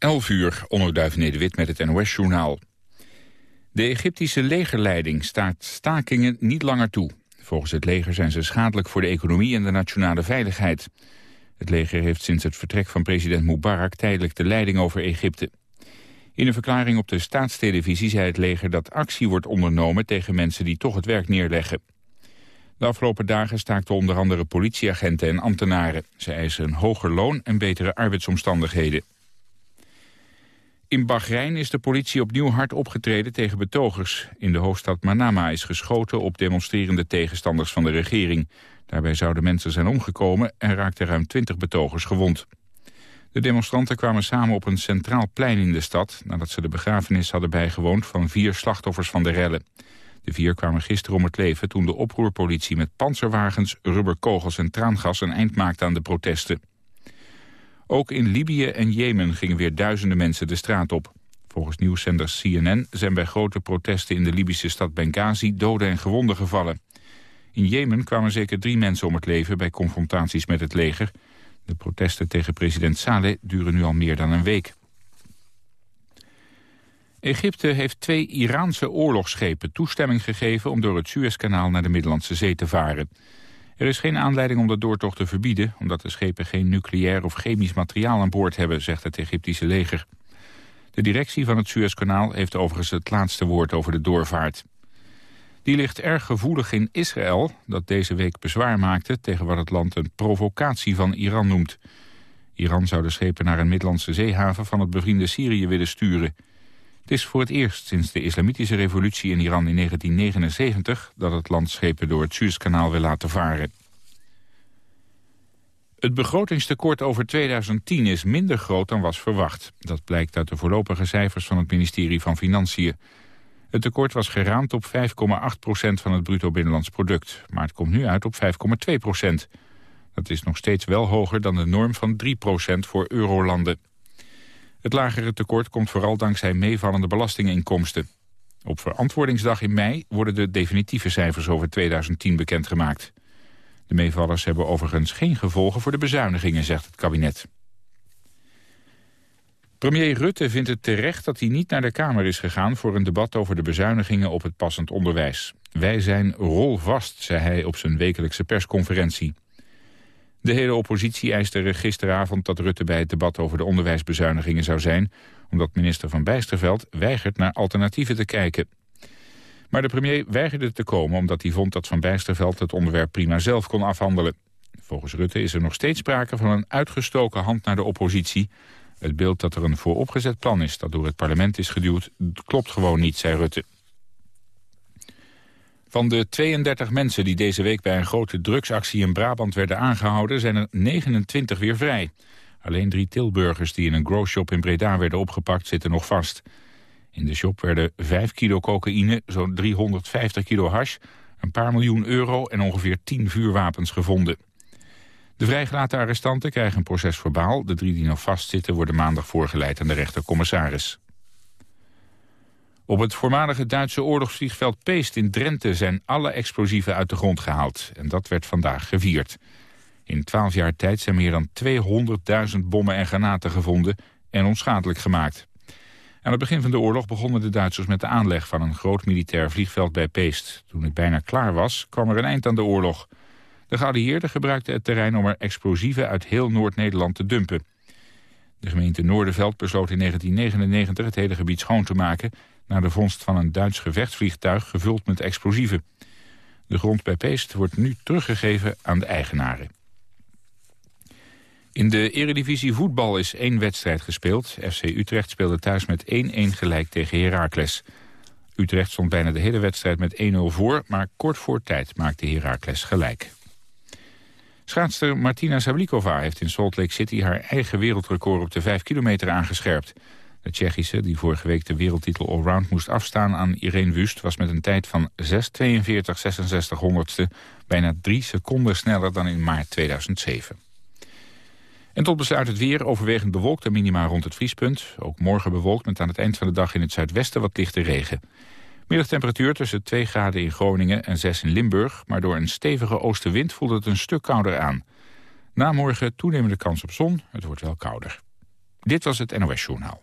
11 uur, onderduif Nederwit met het NOS-journaal. De Egyptische legerleiding staat stakingen niet langer toe. Volgens het leger zijn ze schadelijk voor de economie en de nationale veiligheid. Het leger heeft sinds het vertrek van president Mubarak tijdelijk de leiding over Egypte. In een verklaring op de staatstelevisie zei het leger dat actie wordt ondernomen tegen mensen die toch het werk neerleggen. De afgelopen dagen staakten onder andere politieagenten en ambtenaren. Ze eisen een hoger loon en betere arbeidsomstandigheden. In Bahrein is de politie opnieuw hard opgetreden tegen betogers. In de hoofdstad Manama is geschoten op demonstrerende tegenstanders van de regering. Daarbij zouden mensen zijn omgekomen en raakten ruim 20 betogers gewond. De demonstranten kwamen samen op een centraal plein in de stad... nadat ze de begrafenis hadden bijgewoond van vier slachtoffers van de rellen. De vier kwamen gisteren om het leven toen de oproerpolitie met panzerwagens, rubberkogels en traangas een eind maakte aan de protesten. Ook in Libië en Jemen gingen weer duizenden mensen de straat op. Volgens nieuwszender CNN zijn bij grote protesten in de Libische stad Benghazi doden en gewonden gevallen. In Jemen kwamen zeker drie mensen om het leven bij confrontaties met het leger. De protesten tegen president Saleh duren nu al meer dan een week. Egypte heeft twee Iraanse oorlogsschepen toestemming gegeven... om door het Suezkanaal naar de Middellandse Zee te varen. Er is geen aanleiding om de doortocht te verbieden... omdat de schepen geen nucleair of chemisch materiaal aan boord hebben... zegt het Egyptische leger. De directie van het Suezkanaal heeft overigens het laatste woord over de doorvaart. Die ligt erg gevoelig in Israël, dat deze week bezwaar maakte... tegen wat het land een provocatie van Iran noemt. Iran zou de schepen naar een Middellandse zeehaven van het bevriende Syrië willen sturen... Het is voor het eerst sinds de islamitische revolutie in Iran in 1979... dat het land schepen door het Suezkanaal wil laten varen. Het begrotingstekort over 2010 is minder groot dan was verwacht. Dat blijkt uit de voorlopige cijfers van het ministerie van Financiën. Het tekort was geraamd op 5,8% van het bruto binnenlands product. Maar het komt nu uit op 5,2% Dat is nog steeds wel hoger dan de norm van 3% voor eurolanden. Het lagere tekort komt vooral dankzij meevallende belastinginkomsten. Op verantwoordingsdag in mei worden de definitieve cijfers over 2010 bekendgemaakt. De meevallers hebben overigens geen gevolgen voor de bezuinigingen, zegt het kabinet. Premier Rutte vindt het terecht dat hij niet naar de Kamer is gegaan... voor een debat over de bezuinigingen op het passend onderwijs. Wij zijn rolvast, zei hij op zijn wekelijkse persconferentie. De hele oppositie eiste gisteravond dat Rutte bij het debat over de onderwijsbezuinigingen zou zijn, omdat minister Van Bijsterveld weigert naar alternatieven te kijken. Maar de premier weigerde te komen omdat hij vond dat Van Bijsterveld het onderwerp prima zelf kon afhandelen. Volgens Rutte is er nog steeds sprake van een uitgestoken hand naar de oppositie. Het beeld dat er een vooropgezet plan is dat door het parlement is geduwd klopt gewoon niet, zei Rutte. Van de 32 mensen die deze week bij een grote drugsactie in Brabant werden aangehouden... zijn er 29 weer vrij. Alleen drie Tilburgers die in een growshop in Breda werden opgepakt zitten nog vast. In de shop werden 5 kilo cocaïne, zo'n 350 kilo hash... een paar miljoen euro en ongeveer 10 vuurwapens gevonden. De vrijgelaten arrestanten krijgen een proces verbaal. De drie die nog vastzitten worden maandag voorgeleid aan de rechtercommissaris. Op het voormalige Duitse oorlogsvliegveld Peest in Drenthe zijn alle explosieven uit de grond gehaald. En dat werd vandaag gevierd. In twaalf jaar tijd zijn meer dan 200.000 bommen en granaten gevonden en onschadelijk gemaakt. Aan het begin van de oorlog begonnen de Duitsers met de aanleg van een groot militair vliegveld bij Peest. Toen het bijna klaar was, kwam er een eind aan de oorlog. De geallieerden gebruikten het terrein om er explosieven uit heel Noord-Nederland te dumpen. De gemeente Noorderveld besloot in 1999 het hele gebied schoon te maken na de vondst van een Duits gevechtsvliegtuig gevuld met explosieven. De grond bij Peest wordt nu teruggegeven aan de eigenaren. In de eredivisie voetbal is één wedstrijd gespeeld. FC Utrecht speelde thuis met 1-1 gelijk tegen Heracles. Utrecht stond bijna de hele wedstrijd met 1-0 voor... maar kort voor tijd maakte Heracles gelijk. Schaatster Martina Sablikova heeft in Salt Lake City... haar eigen wereldrecord op de 5 kilometer aangescherpt. De Tsjechische, die vorige week de wereldtitel allround moest afstaan aan Irene Wust... was met een tijd van 6.42.66 honderdste bijna drie seconden sneller dan in maart 2007. En tot besluit het weer, overwegend bewolkt en minima rond het vriespunt. Ook morgen bewolkt met aan het eind van de dag in het zuidwesten wat lichte regen. Middagtemperatuur tussen 2 graden in Groningen en 6 in Limburg... maar door een stevige oostenwind voelt het een stuk kouder aan. Na morgen toenemende kans op zon, het wordt wel kouder. Dit was het NOS Journaal.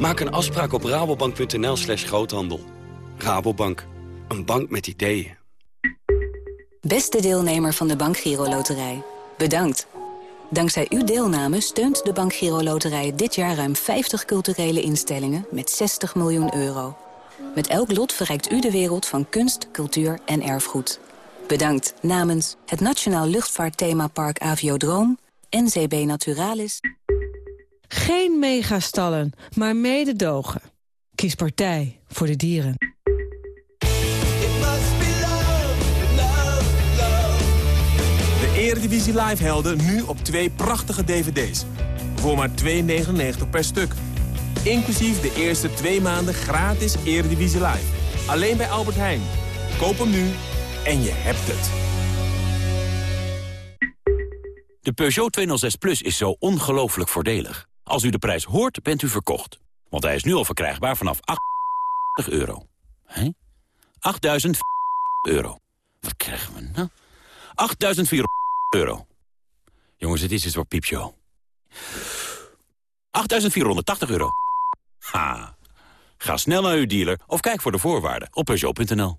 Maak een afspraak op rabobank.nl slash groothandel. Rabobank. Een bank met ideeën. Beste deelnemer van de Bank Giro Loterij. Bedankt. Dankzij uw deelname steunt de Bank Giro Loterij dit jaar ruim 50 culturele instellingen met 60 miljoen euro. Met elk lot verrijkt u de wereld van kunst, cultuur en erfgoed. Bedankt namens het Nationaal Luchtvaartthemapark Aviodroom, NCB Naturalis... Geen megastallen, maar mededogen. Kies partij voor de dieren. De Eredivisie Live helden nu op twee prachtige dvd's. Voor maar 2,99 per stuk. Inclusief de eerste twee maanden gratis Eredivisie Live. Alleen bij Albert Heijn. Koop hem nu en je hebt het. De Peugeot 206 Plus is zo ongelooflijk voordelig. Als u de prijs hoort, bent u verkocht. Want hij is nu al verkrijgbaar vanaf 8 euro. Hé? 8.000 euro. Wat krijgen we nou? 8.400 euro. Jongens, het is iets voor piepshow. 8.480 euro. Ha. Ga snel naar uw dealer of kijk voor de voorwaarden op Peugeot.nl.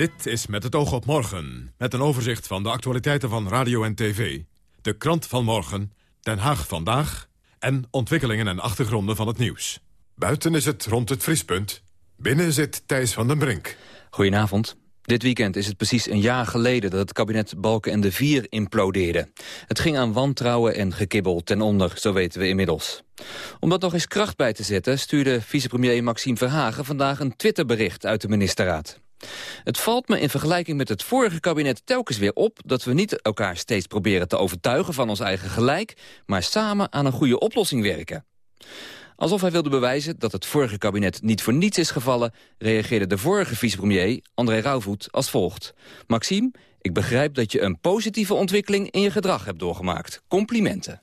Dit is Met het oog op morgen. Met een overzicht van de actualiteiten van radio en tv. De krant van morgen, Den Haag vandaag... en ontwikkelingen en achtergronden van het nieuws. Buiten is het rond het vriespunt. Binnen zit Thijs van den Brink. Goedenavond. Dit weekend is het precies een jaar geleden dat het kabinet Balken en de Vier implodeerde. Het ging aan wantrouwen en gekibbel ten onder, zo weten we inmiddels. Om dat nog eens kracht bij te zetten stuurde vicepremier Maxime Verhagen vandaag een Twitterbericht uit de ministerraad. Het valt me in vergelijking met het vorige kabinet telkens weer op... dat we niet elkaar steeds proberen te overtuigen van ons eigen gelijk... maar samen aan een goede oplossing werken. Alsof hij wilde bewijzen dat het vorige kabinet niet voor niets is gevallen... reageerde de vorige vicepremier, André Rauwvoet, als volgt. Maxime, ik begrijp dat je een positieve ontwikkeling in je gedrag hebt doorgemaakt. Complimenten.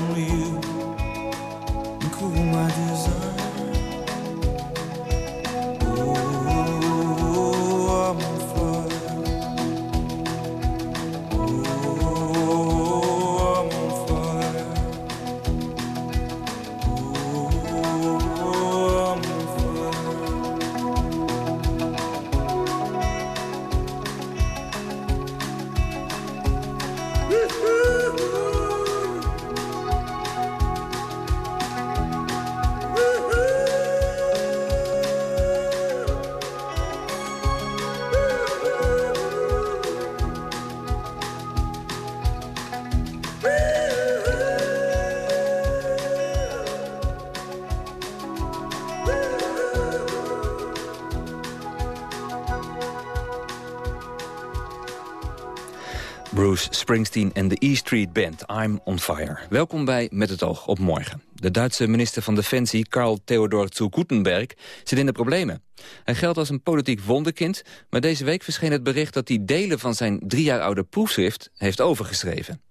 Springsteen en de E Street Band, I'm on Fire. Welkom bij Met het oog op morgen. De Duitse minister van Defensie, Karl Theodor zu Gutenberg, zit in de problemen. Hij geldt als een politiek wonderkind, maar deze week verscheen het bericht dat hij delen van zijn drie jaar oude proefschrift heeft overgeschreven.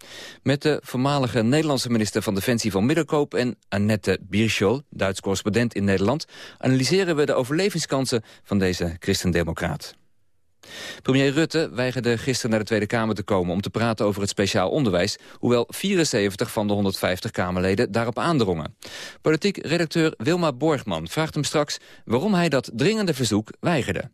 Met de voormalige Nederlandse minister van Defensie van Middelkoop en Annette Bierschol, Duits correspondent in Nederland, analyseren we de overlevingskansen van deze christendemocraat. Premier Rutte weigerde gisteren naar de Tweede Kamer te komen... om te praten over het speciaal onderwijs... hoewel 74 van de 150 Kamerleden daarop aandrongen. Politiek redacteur Wilma Borgman vraagt hem straks... waarom hij dat dringende verzoek weigerde.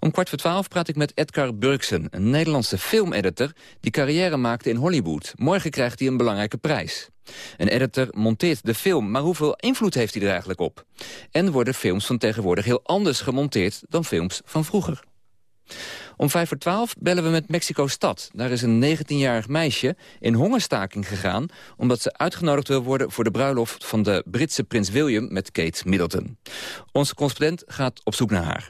Om kwart voor twaalf praat ik met Edgar Burksen, een Nederlandse filmeditor... die carrière maakte in Hollywood. Morgen krijgt hij een belangrijke prijs. Een editor monteert de film, maar hoeveel invloed heeft hij er eigenlijk op? En worden films van tegenwoordig heel anders gemonteerd dan films van vroeger? Om vijf voor twaalf bellen we met Mexico-stad. Daar is een 19-jarig meisje in hongerstaking gegaan... omdat ze uitgenodigd wil worden voor de bruiloft van de Britse prins William... met Kate Middleton. Onze correspondent gaat op zoek naar haar.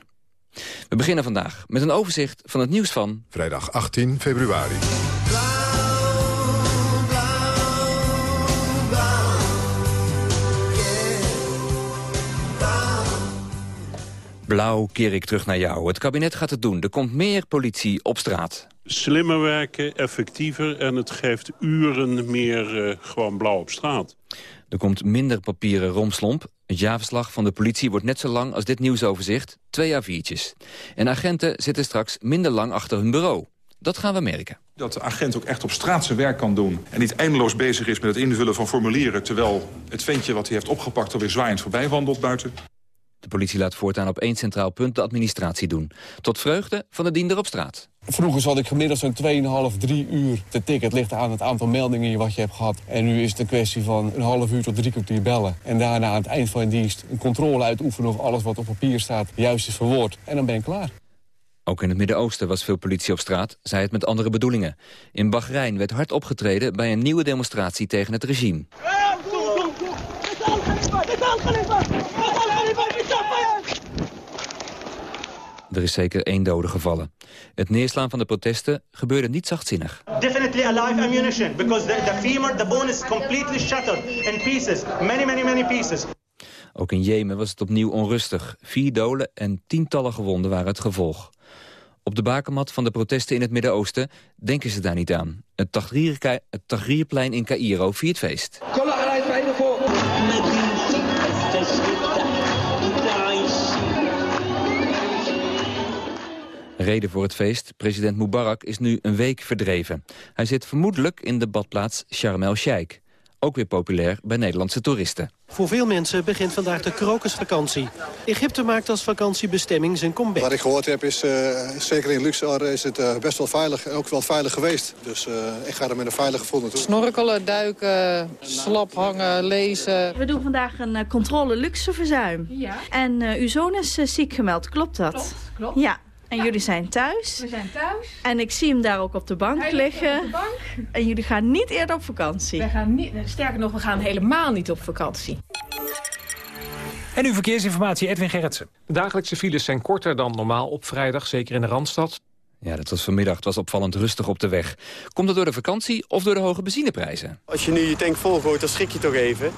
We beginnen vandaag met een overzicht van het nieuws van... Vrijdag 18 februari. Blauw keer ik terug naar jou. Het kabinet gaat het doen. Er komt meer politie op straat. Slimmer werken, effectiever en het geeft uren meer uh, gewoon blauw op straat. Er komt minder papieren romslomp. Het jaarverslag van de politie wordt net zo lang als dit nieuwsoverzicht. Twee A4'tjes. En agenten zitten straks minder lang achter hun bureau. Dat gaan we merken. Dat de agent ook echt op straat zijn werk kan doen... en niet eindeloos bezig is met het invullen van formulieren... terwijl het ventje wat hij heeft opgepakt alweer zwaaiend voorbij wandelt buiten. De politie laat voortaan op één centraal punt de administratie doen. Tot vreugde van de diender op straat. Vroeger zat ik gemiddeld zo'n 2,5, 3 uur te tikken. Het ligt aan het aantal meldingen wat je hebt gehad. En nu is het een kwestie van een half uur tot drie kwartier bellen. En daarna aan het eind van je dienst een controle uitoefenen... of alles wat op papier staat juist is verwoord. En dan ben je klaar. Ook in het Midden-Oosten was veel politie op straat, zei het met andere bedoelingen. In Bahrein werd hard opgetreden bij een nieuwe demonstratie tegen het regime. Er is zeker één dode gevallen. Het neerslaan van de protesten gebeurde niet zachtzinnig. Definitely a live ammunition because the, the femur, the bone is completely shattered in pieces, many, many, many pieces. Ook in Jemen was het opnieuw onrustig. Vier doden en tientallen gewonden waren het gevolg. Op de bakermat van de protesten in het Midden-Oosten denken ze daar niet aan. Het Tahrirplein in Cairo viert feest. Reden voor het feest. President Mubarak is nu een week verdreven. Hij zit vermoedelijk in de badplaats Sharm el-Sheikh. Ook weer populair bij Nederlandse toeristen. Voor veel mensen begint vandaag de krokusvakantie. Egypte maakt als vakantiebestemming zijn comeback. Wat ik gehoord heb is, uh, zeker in Luxor is het uh, best wel veilig en ook wel veilig geweest. Dus uh, ik ga er met een veilig gevoel naartoe. Snorkelen, duiken, slap hangen, lezen. We doen vandaag een controle luxe verzuim. Ja. En uw zoon is ziek gemeld, klopt dat? Klopt, klopt. Ja. En jullie zijn thuis. We zijn thuis. En ik zie hem daar ook op de bank Hij liggen. Op de bank. En jullie gaan niet eerder op vakantie. We gaan niet, sterker nog, we gaan helemaal niet op vakantie. En uw verkeersinformatie, Edwin Gerritsen. De dagelijkse files zijn korter dan normaal op vrijdag, zeker in de Randstad. Ja, dat was vanmiddag. Het was opvallend rustig op de weg. Komt dat door de vakantie of door de hoge benzineprijzen? Als je nu je tank volgooit, dan schrik je toch even.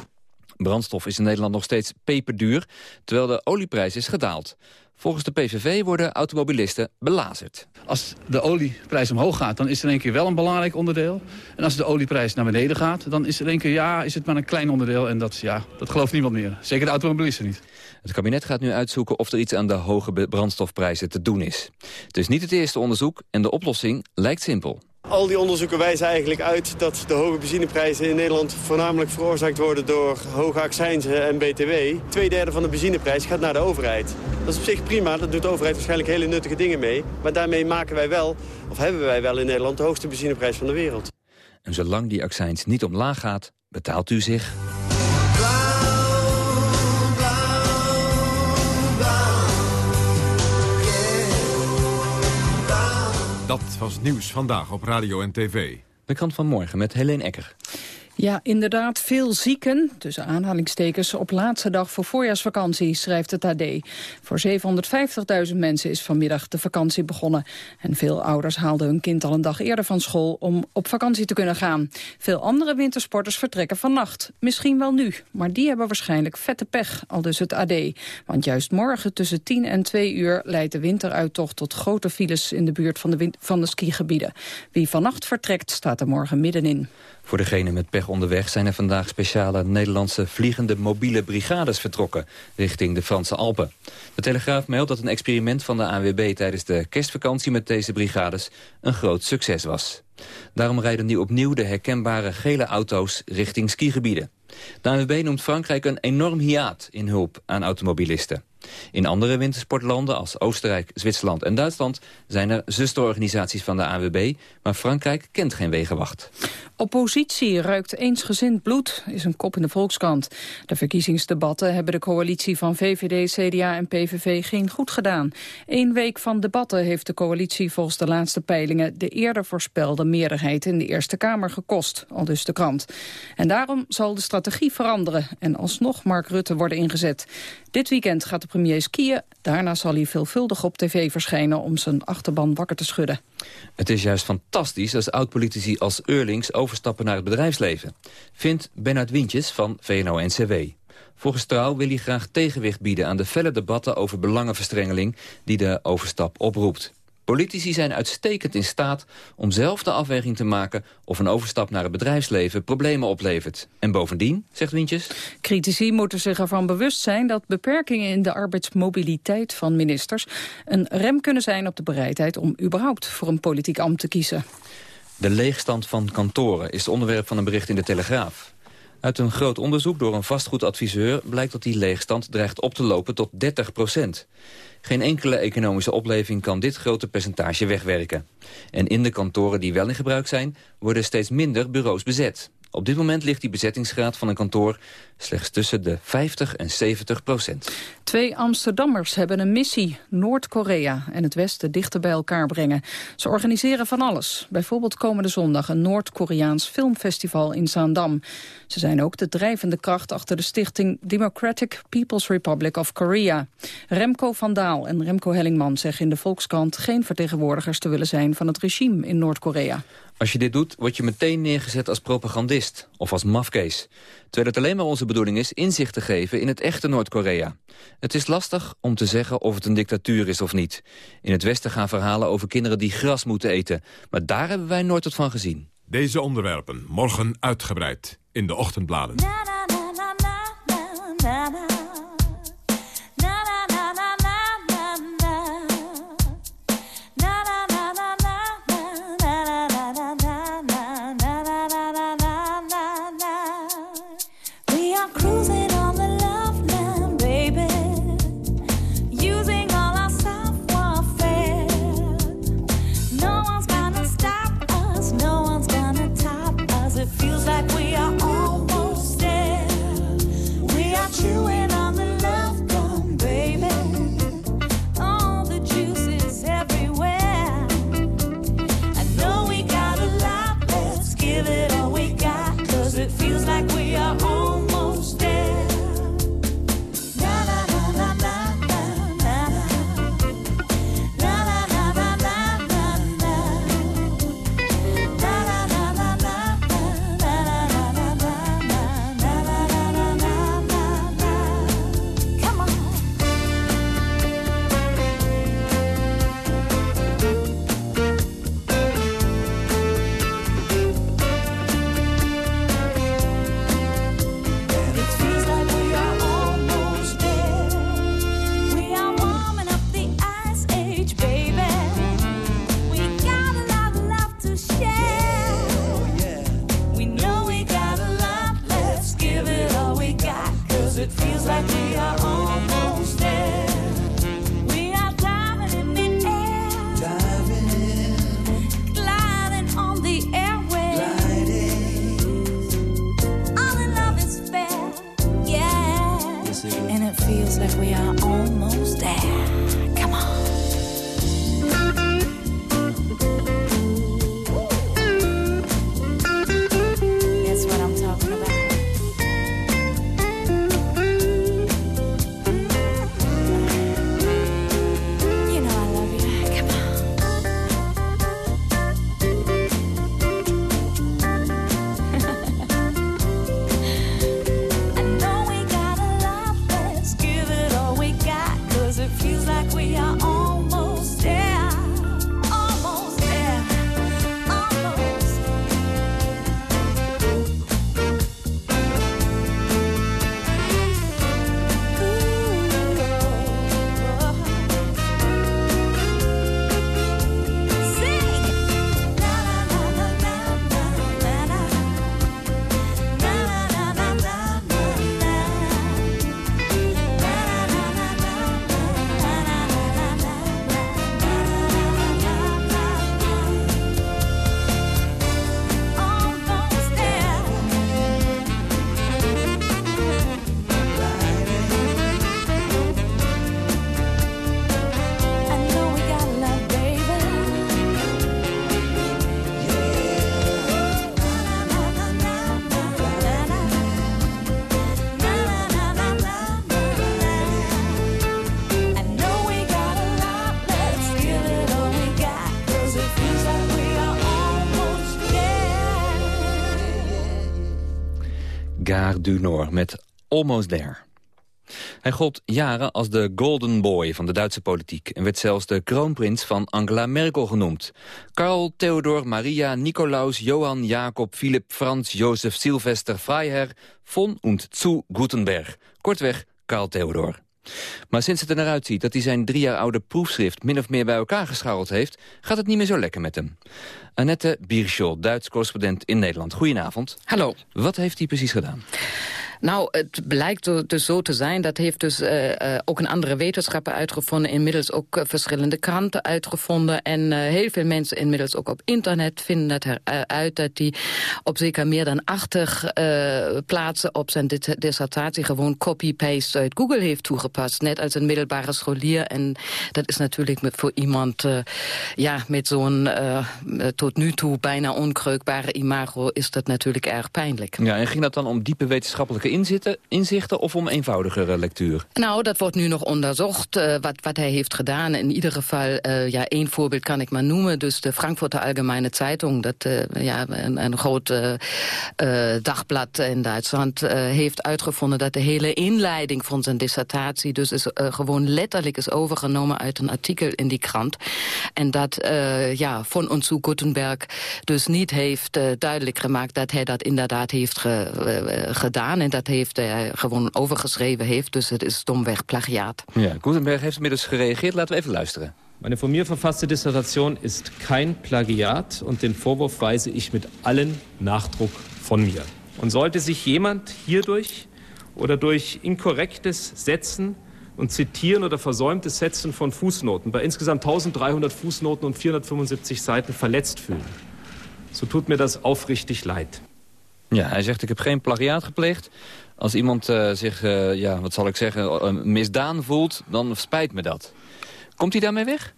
Brandstof is in Nederland nog steeds peperduur, terwijl de olieprijs is gedaald. Volgens de PVV worden automobilisten belazerd. Als de olieprijs omhoog gaat, dan is er één keer wel een belangrijk onderdeel. En als de olieprijs naar beneden gaat, dan is er één keer ja, is het maar een klein onderdeel. En dat, ja, dat gelooft niemand meer. Zeker de automobilisten niet. Het kabinet gaat nu uitzoeken of er iets aan de hoge brandstofprijzen te doen is. Het is niet het eerste onderzoek en de oplossing lijkt simpel. Al die onderzoeken wijzen eigenlijk uit dat de hoge benzineprijzen in Nederland voornamelijk veroorzaakt worden door hoge accijnzen en btw. Tweederde van de benzineprijs gaat naar de overheid. Dat is op zich prima, daar doet de overheid waarschijnlijk hele nuttige dingen mee. Maar daarmee maken wij wel, of hebben wij wel in Nederland, de hoogste benzineprijs van de wereld. En zolang die accijns niet omlaag gaat, betaalt u zich... Dat was nieuws vandaag op radio en tv. De krant van morgen met Helene Ecker. Ja, inderdaad, veel zieken, tussen aanhalingstekens, op laatste dag voor voorjaarsvakantie, schrijft het AD. Voor 750.000 mensen is vanmiddag de vakantie begonnen. En veel ouders haalden hun kind al een dag eerder van school om op vakantie te kunnen gaan. Veel andere wintersporters vertrekken vannacht. Misschien wel nu, maar die hebben waarschijnlijk vette pech, al dus het AD. Want juist morgen tussen 10 en 2 uur leidt de winteruittocht tot grote files in de buurt van de, van de skigebieden. Wie vannacht vertrekt, staat er morgen middenin. Voor degene met pech onderweg zijn er vandaag speciale Nederlandse vliegende mobiele brigades vertrokken richting de Franse Alpen. De Telegraaf meldt dat een experiment van de ANWB tijdens de kerstvakantie met deze brigades een groot succes was. Daarom rijden nu opnieuw de herkenbare gele auto's richting skigebieden. De ANWB noemt Frankrijk een enorm hiaat in hulp aan automobilisten. In andere wintersportlanden als Oostenrijk, Zwitserland en Duitsland... zijn er zusterorganisaties van de ANWB, maar Frankrijk kent geen wegenwacht. Oppositie ruikt eensgezind bloed, is een kop in de Volkskrant. De verkiezingsdebatten hebben de coalitie van VVD, CDA en PVV geen goed gedaan. Eén week van debatten heeft de coalitie volgens de laatste peilingen... de eerder voorspelde meerderheid in de Eerste Kamer gekost, al dus de krant. En daarom zal de strategie veranderen en alsnog Mark Rutte worden ingezet. Dit weekend gaat de premier skiën. Daarna zal hij veelvuldig op tv verschijnen om zijn achterban wakker te schudden. Het is juist fantastisch als oud-politici als Eurlings overstappen naar het bedrijfsleven. Vindt Bernard Wintjes van VNO-NCW. Volgens Trouw wil hij graag tegenwicht bieden aan de felle debatten over belangenverstrengeling die de overstap oproept. Politici zijn uitstekend in staat om zelf de afweging te maken... of een overstap naar het bedrijfsleven problemen oplevert. En bovendien, zegt Wintjes... Critici moeten zich ervan bewust zijn dat beperkingen in de arbeidsmobiliteit van ministers... een rem kunnen zijn op de bereidheid om überhaupt voor een politiek ambt te kiezen. De leegstand van kantoren is het onderwerp van een bericht in de Telegraaf. Uit een groot onderzoek door een vastgoedadviseur blijkt dat die leegstand dreigt op te lopen tot 30 procent. Geen enkele economische opleving kan dit grote percentage wegwerken. En in de kantoren die wel in gebruik zijn, worden steeds minder bureaus bezet. Op dit moment ligt die bezettingsgraad van een kantoor slechts tussen de 50 en 70 procent. Twee Amsterdammers hebben een missie Noord-Korea en het Westen dichter bij elkaar brengen. Ze organiseren van alles. Bijvoorbeeld komende zondag een Noord-Koreaans filmfestival in Zaandam. Ze zijn ook de drijvende kracht achter de stichting Democratic People's Republic of Korea. Remco van Daal en Remco Hellingman zeggen in de Volkskrant geen vertegenwoordigers te willen zijn van het regime in Noord-Korea. Als je dit doet, word je meteen neergezet als propagandist of als mafkees. Terwijl het alleen maar onze bedoeling is inzicht te geven in het echte Noord-Korea. Het is lastig om te zeggen of het een dictatuur is of niet. In het Westen gaan verhalen over kinderen die gras moeten eten. Maar daar hebben wij nooit wat van gezien. Deze onderwerpen morgen uitgebreid in de ochtendbladen. Du met Almost There. Hij gold jaren als de golden boy van de Duitse politiek... en werd zelfs de kroonprins van Angela Merkel genoemd. Karl, Theodor, Maria, Nicolaus, Johann, Jacob, Philipp, Frans, Jozef, Sylvester, Freiherr... von und zu Gutenberg. Kortweg, Karl Theodor. Maar sinds het er naar uitziet dat hij zijn drie jaar oude proefschrift... min of meer bij elkaar gescharreld heeft, gaat het niet meer zo lekker met hem. Annette Bierschol, Duits correspondent in Nederland. Goedenavond. Hallo. Wat heeft hij precies gedaan? Nou, het blijkt dus zo te zijn. Dat heeft dus eh, eh, ook een andere wetenschapper uitgevonden. Inmiddels ook eh, verschillende kranten uitgevonden. En heel veel mensen inmiddels ook op internet vinden het eruit... dat hij op zeker meer dan 80 eh, plaatsen op zijn dissertatie... gewoon copy-paste uit Google heeft toegepast. Net als een middelbare scholier. En dat is natuurlijk met, voor iemand ja, met zo'n tot nu toe bijna onkreukbare imago... is dat natuurlijk erg pijnlijk. Ja, en ging dat dan om diepe wetenschappelijke inzichten, inzichten of om eenvoudigere lectuur? Nou, dat wordt nu nog onderzocht, eh, wat, wat hij heeft gedaan. In ieder geval, eh, ja, één voorbeeld kan ik maar noemen. Dus de Frankfurter Allgemeine Zeitung, dat, eh, ja, een, groot dagblad in Duitsland... heeft uitgevonden dat de hele inleiding van zijn dissertatie... dus is, gewoon letterlijk is overgenomen uit een artikel in die krant. En dat ja, von und zu Gutenberg dus niet heeft duidelijk gemaakt... dat hij dat inderdaad heeft ge- gedaan en dat heeft hij gewoon overgeschreven heeft. Dus het is domweg plagiaat. Ja, Gutenberg heeft inmiddels gereageerd. Laten we even luisteren. Meine von mir verfasste Dissertation ist kein Plagiat und den Vorwurf weise ich mit allen Nachdruck von mir. Und sollte sich jemand hierdurch oder durch inkorrektes Setzen und Zitieren oder versäumtes Setzen von Fußnoten bei insgesamt 1300 Fußnoten und 475 Seiten verletzt fühlen, so tut mir das aufrichtig leid. Ja, hij zegt ik heb geen plagiaat gepleegd. Als iemand eh, zich, eh, ja, wat zal ik zeggen, eh, misdaan voelt, dan spijt me dat. Komt hij daarmee weg?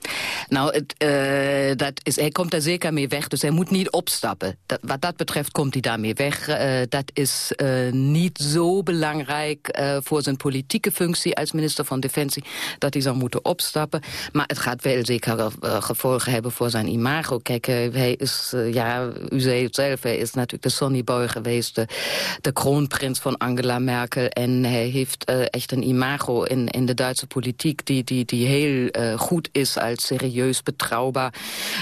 Nou, eh, dat is, hij komt er zeker mee weg, dus hij moet niet opstappen. Wat dat betreft komt hij daarmee weg. Eh, dat is eh, niet zo belangrijk voor zijn politieke functie als minister van Defensie... dat hij zou moeten opstappen. Maar het gaat wel zeker gevolgen hebben voor zijn imago. Kijk, hij is, ja, u zei het zelf, hij is natuurlijk de Sonnyboy geweest... De, de kroonprins van Angela Merkel. En hij heeft echt een imago in, in de Duitse politiek... die, die, die heel eh, goed is als serieus, betrouwbaar.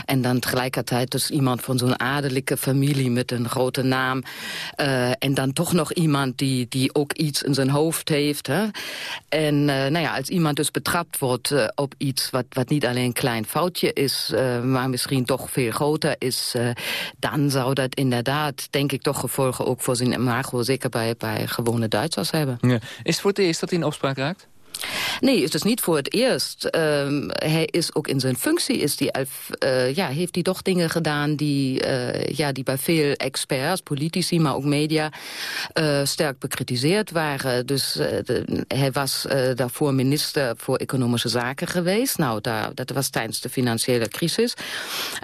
En dan tegelijkertijd dus iemand van zo'n adellijke familie... met een grote naam. Eh, en dan toch nog iemand die, die ook iets in zijn hoofd heeft. Hè? En eh, nou ja, als iemand dus betrapt wordt op iets... Wat, wat niet alleen een klein foutje is... maar misschien toch veel groter is... dan zou dat inderdaad, denk ik, toch gevolgen ook voor zijn imago... zeker bij, bij gewone Duitsers hebben. Ja. Is het voor het eerst dat hij in opspraak raakt? Nee, het is niet voor het eerst. Ehm, hij is ook in zijn functie, die, elf- eh, ja, heeft hij toch dingen gedaan die, eh, ja, die bij veel experts, politici, maar ook media eh, sterk bekritiseerd waren. Dus eh, hij was eh, daarvoor minister voor Economische Zaken geweest. Nou, dat was tijdens de financiële crisis.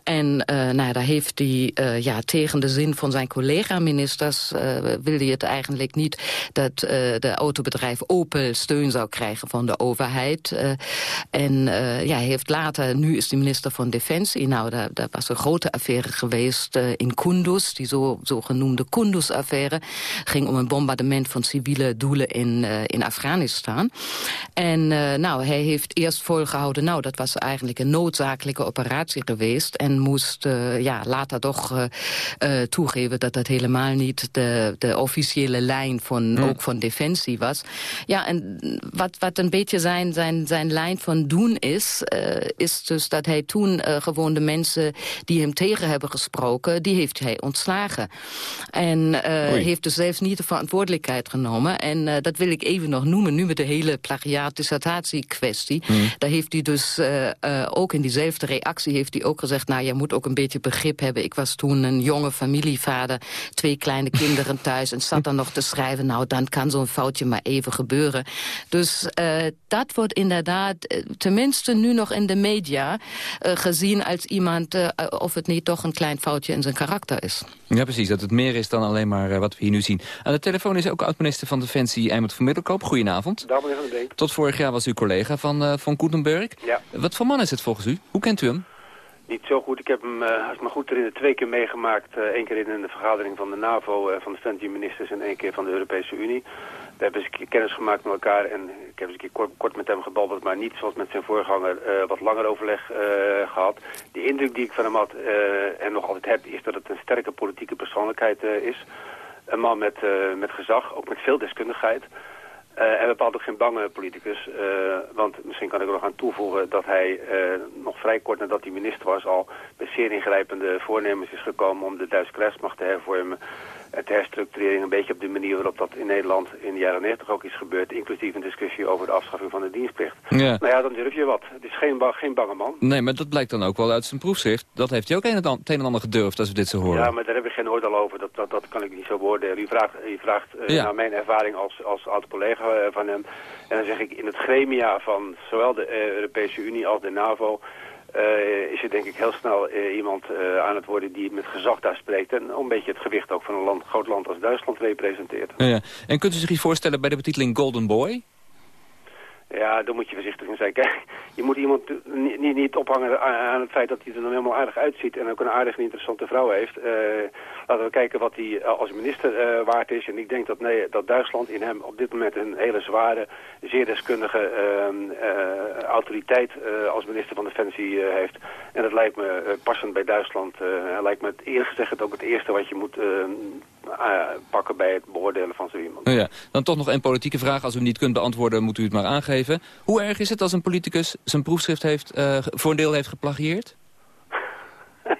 En eh, nou, daar heeft hij eh, ja, tegen de zin van zijn collega-ministers... eh, wilde hij het eigenlijk niet dat eh, de autobedrijf Opel steun zou krijgen van de overheid. Eh, en eh, ja, hij heeft later, nu is hij minister van Defensie. Nou, daar, daar was een grote affaire geweest eh, in Kunduz, die zo, zogenoemde Kunduz-affaire. ging om een bombardement van civiele doelen in, in Afghanistan. En nou, hij heeft eerst volgehouden, nou, dat was eigenlijk een noodzakelijke operatie geweest. En moest ja, later toch toegeven dat dat helemaal niet de, de officiële lijn van, ook van Defensie was. Ja, en wat, wat een beetje zijn, zijn, zijn lijn van doen is, eh, is dus dat hij toen eh, gewoon de mensen die hem tegen hebben gesproken, die heeft hij ontslagen. En eh, heeft dus zelfs niet de verantwoordelijkheid genomen. En dat wil ik even nog noemen, nu met de hele plagiaat-dissertatie-kwestie. Daar heeft hij dus ook in diezelfde reactie heeft hij ook gezegd... nou, je moet ook een beetje begrip hebben. Ik was toen een jonge familievader, twee kleine kinderen thuis... en zat dan nog te schrijven, nou, dan kan zo'n foutje maar even gebeuren. Dus dat wordt inderdaad, eh, tenminste nu nog in de media... eh, gezien als iemand, eh, of het niet toch een klein foutje in zijn karakter is. Ja, precies. Dat het meer is dan alleen maar eh, wat we hier nu zien. Aan de telefoon is ook oud-minister van Defensie Eimert van Middelkoop. Goedenavond. Dag meneer Van den Beek. Tot vorig jaar was u collega van, eh van Gutenberg. Ja. Wat voor man is het volgens u? Hoe kent u hem? Niet zo goed. Ik heb hem, uh, als ik me goed herinner, twee keer meegemaakt. Eén keer in een vergadering van de NAVO, van de Defensie-ministers en één keer van de Europese Unie. We hebben eens een keer kennis gemaakt met elkaar en ik heb eens een keer kort, met hem gebabbeld, maar niet zoals met zijn voorganger wat langer overleg gehad. De indruk die ik van hem had en nog altijd heb, is dat het een sterke politieke persoonlijkheid is. Een man met, met gezag, ook met veel deskundigheid. En bepaald ook geen bange politicus. Want misschien kan ik er nog aan toevoegen dat hij nog vrij kort nadat hij minister was... al met zeer ingrijpende voornemens is gekomen om de Duitse krijgsmacht te hervormen te herstructurering een beetje op de manier waarop dat in Nederland in de jaren 90 ook is gebeurd. Inclusief een discussie over de afschaffing van de dienstplicht. Ja. Nou ja, dan durf je wat. Het is geen, ba geen bange man. Nee, maar dat blijkt dan ook wel uit zijn proefschrift. Dat heeft hij ook een en, het een en ander gedurfd als we dit zo horen. Ja, maar daar heb ik geen oordeel over. Dat, dat, dat kan ik niet zo beoordelen. U vraagt, u vraagt uh, ja. naar mijn ervaring als, als oud-collega uh, van hem. En dan zeg ik in het gremia van zowel de uh, Europese Unie als de NAVO... Uh, is er denk ik heel snel uh, iemand uh, aan het worden die met gezag daar spreekt. En een beetje het gewicht ook van een land, groot land als Duitsland representeert. Ja. En kunt u zich iets voorstellen bij de betiteling Golden Boy? Ja, daar moet je voorzichtig in zijn. Kijk, je moet iemand niet, niet, ophangen aan het feit dat hij er dan helemaal aardig uitziet... en ook een aardig en interessante vrouw heeft. Uh, laten we kijken wat hij als minister uh, waard is. En ik denk dat, nee, dat Duitsland in hem op dit moment een hele zware, zeer deskundige uh, autoriteit als minister van Defensie heeft. En dat lijkt me passend bij Duitsland. Lijkt me het eerlijk gezegd ook het eerste wat je moet pakken bij het beoordelen van zo iemand. Nou ja, dan toch nog een politieke vraag. Als u niet kunt beantwoorden, moet u het maar aangeven. Hoe erg is het als een politicus zijn proefschrift heeft, voor een deel heeft geplagieerd?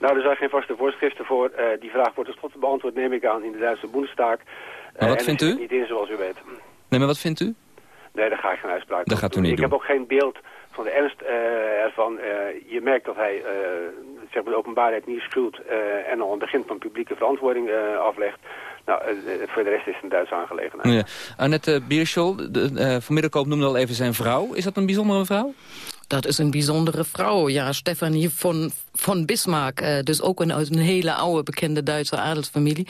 Nou, er zijn geen vaste voorschriften voor. Uh, die vraag wordt tenslotte beantwoord, neem ik aan, in de Duitse Bundestag. Uh, maar wat vindt u? niet in, zoals u weet. Nee, maar wat vindt u? Nee, daar ga ik geen uitspraak Dat gaat u doen. niet Ik doen. heb ook geen beeld van de ernst uh, ervan. je merkt dat hij zeg maar de openbaarheid niet schuwt en al een begin van publieke verantwoording aflegt. Nou, voor de rest is het een Duitse aangelegenheid. Ja. Annette Bierschol, de, Van Middelkoop noemde al even zijn vrouw. Is dat een bijzondere vrouw? Dat is een bijzondere vrouw, ja. Stefanie von, von Bismarck. Uh, dus ook een, een hele oude bekende Duitse adelsfamilie.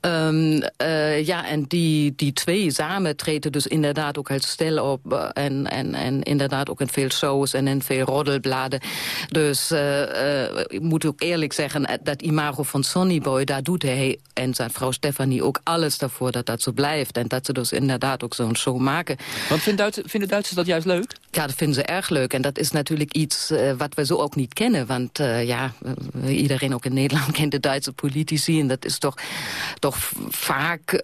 Um, uh, ja, en die, die twee samen treden dus inderdaad ook als stel op. Uh, en, en, en inderdaad ook in veel shows en in veel roddelbladen. Dus ik moet ook eerlijk zeggen, dat imago van Sonnyboy, daar doet hij en zijn vrouw Stefanie ook alles daarvoor dat dat zo blijft. En dat ze dus inderdaad ook zo'n show maken. Want vinden Duitsers, vinden Duitsers dat juist leuk? Ja, dat vinden ze erg leuk. En dat is natuurlijk iets wat we zo ook niet kennen. Want ja, uh, iedereen ook in Nederland kent de Duitse politici. En dat is toch, toch vaak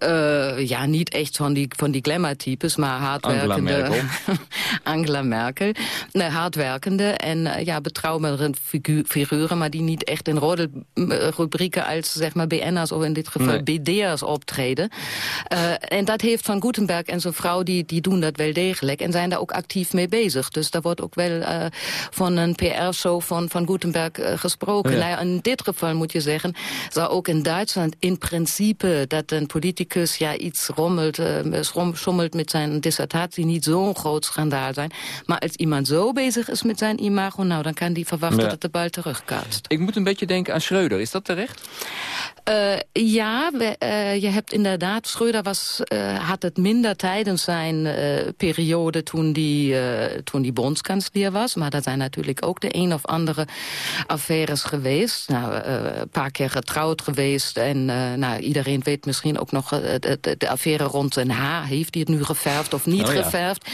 ja, niet echt van die, van die glamour-types, maar hardwerkende... Angela Merkel. Angela Merkel. Nee, hardwerkende en ja, betrouwbare figu figuren, maar die niet echt in roddelrubrieken als zeg maar BN'ers of in dit geval nee. BD'ers optreden. en dat heeft Van Gutenberg en zijn vrouw, die, die doen dat wel degelijk en zijn daar ook actief mee bezig. Dus daar wordt ook wel uh, van een PR-show van, van Gutenberg uh, gesproken. Ja. Nou in dit geval moet je zeggen, zou ook in Duitsland in principe dat een politicus ja iets rommelt, uh, schommelt met zijn dissertatie niet zo'n groot schandaal zijn. Maar als iemand zo bezig is met zijn imago, nou dan kan die verwachten Ja. dat de bal terugkaatst. Ik moet een beetje denken aan Schreuder. Is dat terecht? Uh, ja, we, uh, je hebt inderdaad, Schreuder was, uh, had het minder tijdens zijn periode toen die, toen die bondskanselier was. Maar er zijn natuurlijk ook de een of andere affaires geweest. Nou, een paar keer getrouwd geweest. En nou, iedereen weet misschien ook nog de, affaire rond Den Haag. Heeft hij het nu geverfd of niet Oh ja. geverfd?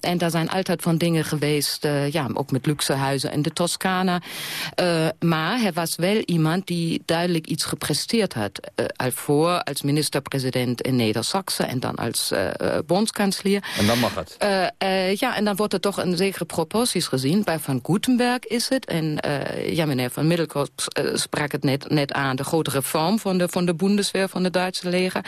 en daar zijn altijd van dingen geweest, ja, ook met luxe huizen in de Toscana. maar hij was wel iemand die duidelijk iets gepresteerd had. Uh, al voor als minister-president in Neder-Saxen en dan als uh, bondskanselier. En dan mag het. Uh, ja, en dan wordt er toch in zekere proporties gezien. Bij Van Gutenberg is het. En ja, meneer Van Middelkoop sprak het net, net aan. De grote reform van de, van de Bundeswehr, van de Duitse leger.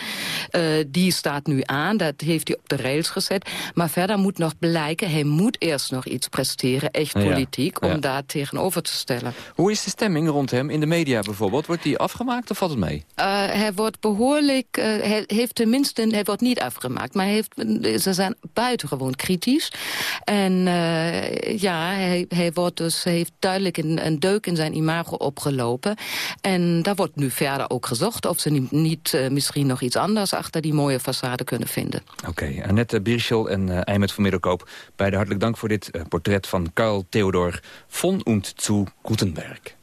die staat nu aan. Dat heeft hij op de rails gezet. Maar verder moet nog blijken, hij moet eerst nog iets presteren. Echt Ja, politiek, om ja. daar tegenover te stellen. Hoe is de stemming rond hem in de media bijvoorbeeld? Wordt hij afgemaakt? Afgemaakt of valt het mee? Uh, hij wordt behoorlijk, uh, hij heeft tenminste, hij wordt niet afgemaakt, maar hij heeft, ze zijn buitengewoon kritisch. En uh, ja, hij, hij, wordt dus, hij heeft duidelijk een, een deuk in zijn imago opgelopen. En daar wordt nu verder ook gezocht of ze niet, niet misschien nog iets anders achter die mooie façade kunnen vinden. Oké, okay, Annette Birschel en uh, Eimet van Middelkoop, beide hartelijk dank voor dit portret van Karl Theodor von und zu Gutenberg.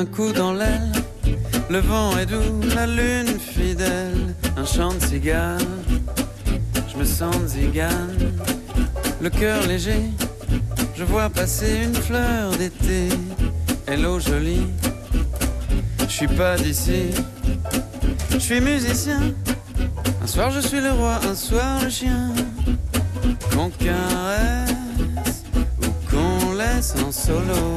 Un coup dans l'aile, le vent est doux, la lune fidèle, un chant de cigare. Je me sens zigane, le cœur léger. Je vois passer une fleur d'été. Hello jolie, je suis pas d'ici. Je suis musicien. Un soir je suis le roi, un soir le chien. Qu'on caresse ou qu'on laisse en solo.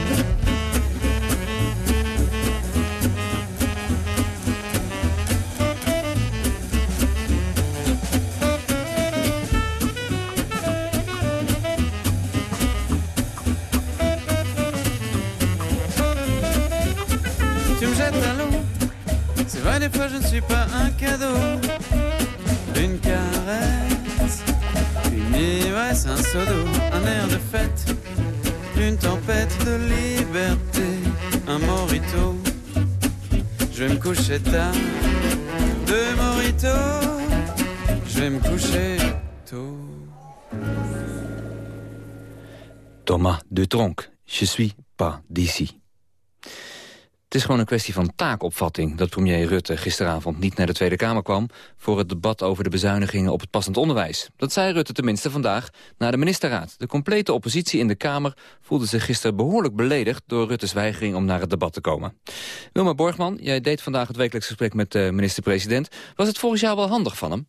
Un air de fête, une tempête de liberté, un morito. Je vais me coucher tard, deux moritos. Je vais me coucher tôt. Thomas de Tronk, je suis pas d'ici. Het is gewoon een kwestie van taakopvatting dat premier Rutte gisteravond niet naar de Tweede Kamer kwam voor het debat over de bezuinigingen op het passend onderwijs. Dat zei Rutte tenminste vandaag na de ministerraad. De complete oppositie in de Kamer voelde zich gisteren behoorlijk beledigd door Rutte's weigering om naar het debat te komen. Wilma Borgman, jij deed vandaag het wekelijks gesprek met de minister-president. Was het volgens jou wel handig van hem?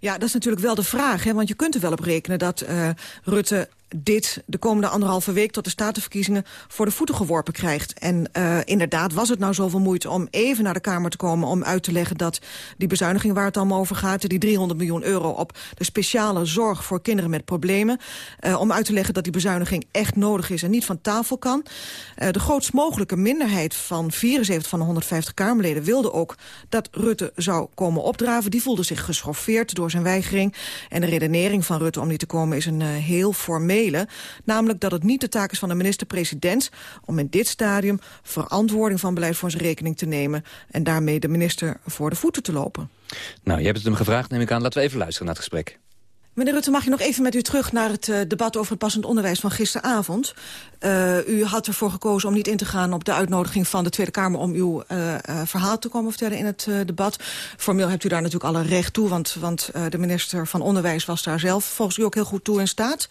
Ja, dat is natuurlijk wel de vraag. Hè? Want je kunt er wel op rekenen dat uh, Rutte dit de komende anderhalve week tot de statenverkiezingen voor de voeten geworpen krijgt. En uh, inderdaad was het nou zoveel moeite om even naar de Kamer te komen... om uit te leggen dat die bezuiniging waar het allemaal over gaat... die 300 miljoen euro op de speciale zorg voor kinderen met problemen... Uh, om uit te leggen dat die bezuiniging echt nodig is en niet van tafel kan. Uh, de grootst mogelijke minderheid van 74 van de 150 Kamerleden wilde ook... dat Rutte zou komen opdraven. Die voelde zich geschoffeerd door zijn weigering. En de redenering van Rutte om niet te komen is een heel formeel namelijk dat het niet de taak is van de minister-president... om in dit stadium verantwoording van beleid voor zijn rekening te nemen... en daarmee de minister voor de voeten te lopen. Nou, je hebt het hem gevraagd, neem ik aan. Laten we even luisteren naar het gesprek. Meneer Rutte, mag je nog even met u terug naar het uh, debat over het passend onderwijs van gisteravond? Uh, u had ervoor gekozen om niet in te gaan op de uitnodiging van de Tweede Kamer om uw uh, verhaal te komen vertellen in het debat. Formeel hebt u daar natuurlijk alle recht toe, want, want de minister van Onderwijs was daar zelf volgens u ook heel goed toe in staat.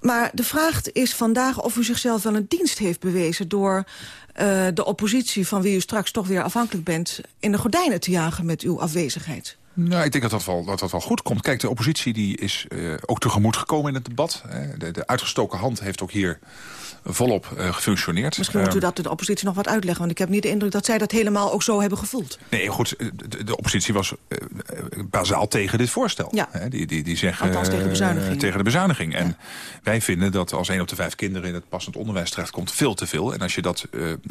Maar de vraag is vandaag of u zichzelf wel een dienst heeft bewezen... door uh, de oppositie van wie u straks toch weer afhankelijk bent... in de gordijnen te jagen met uw afwezigheid. Nou, ik denk dat dat wel, dat dat wel goed komt. Kijk, de oppositie die is uh, ook tegemoet gekomen in het debat. De, de uitgestoken hand heeft ook hier volop uh, gefunctioneerd. Misschien moet u dat de oppositie nog wat uitleggen... want ik heb niet de indruk dat zij dat helemaal ook zo hebben gevoeld. Nee, goed, de, de oppositie was uh, bazaal tegen dit voorstel. Ja. He, die, die, die zeggen, Althans tegen de bezuiniging. Tegen de bezuiniging. Ja. En wij vinden dat als een op de vijf kinderen in het passend onderwijs terechtkomt... veel te veel. En als je dat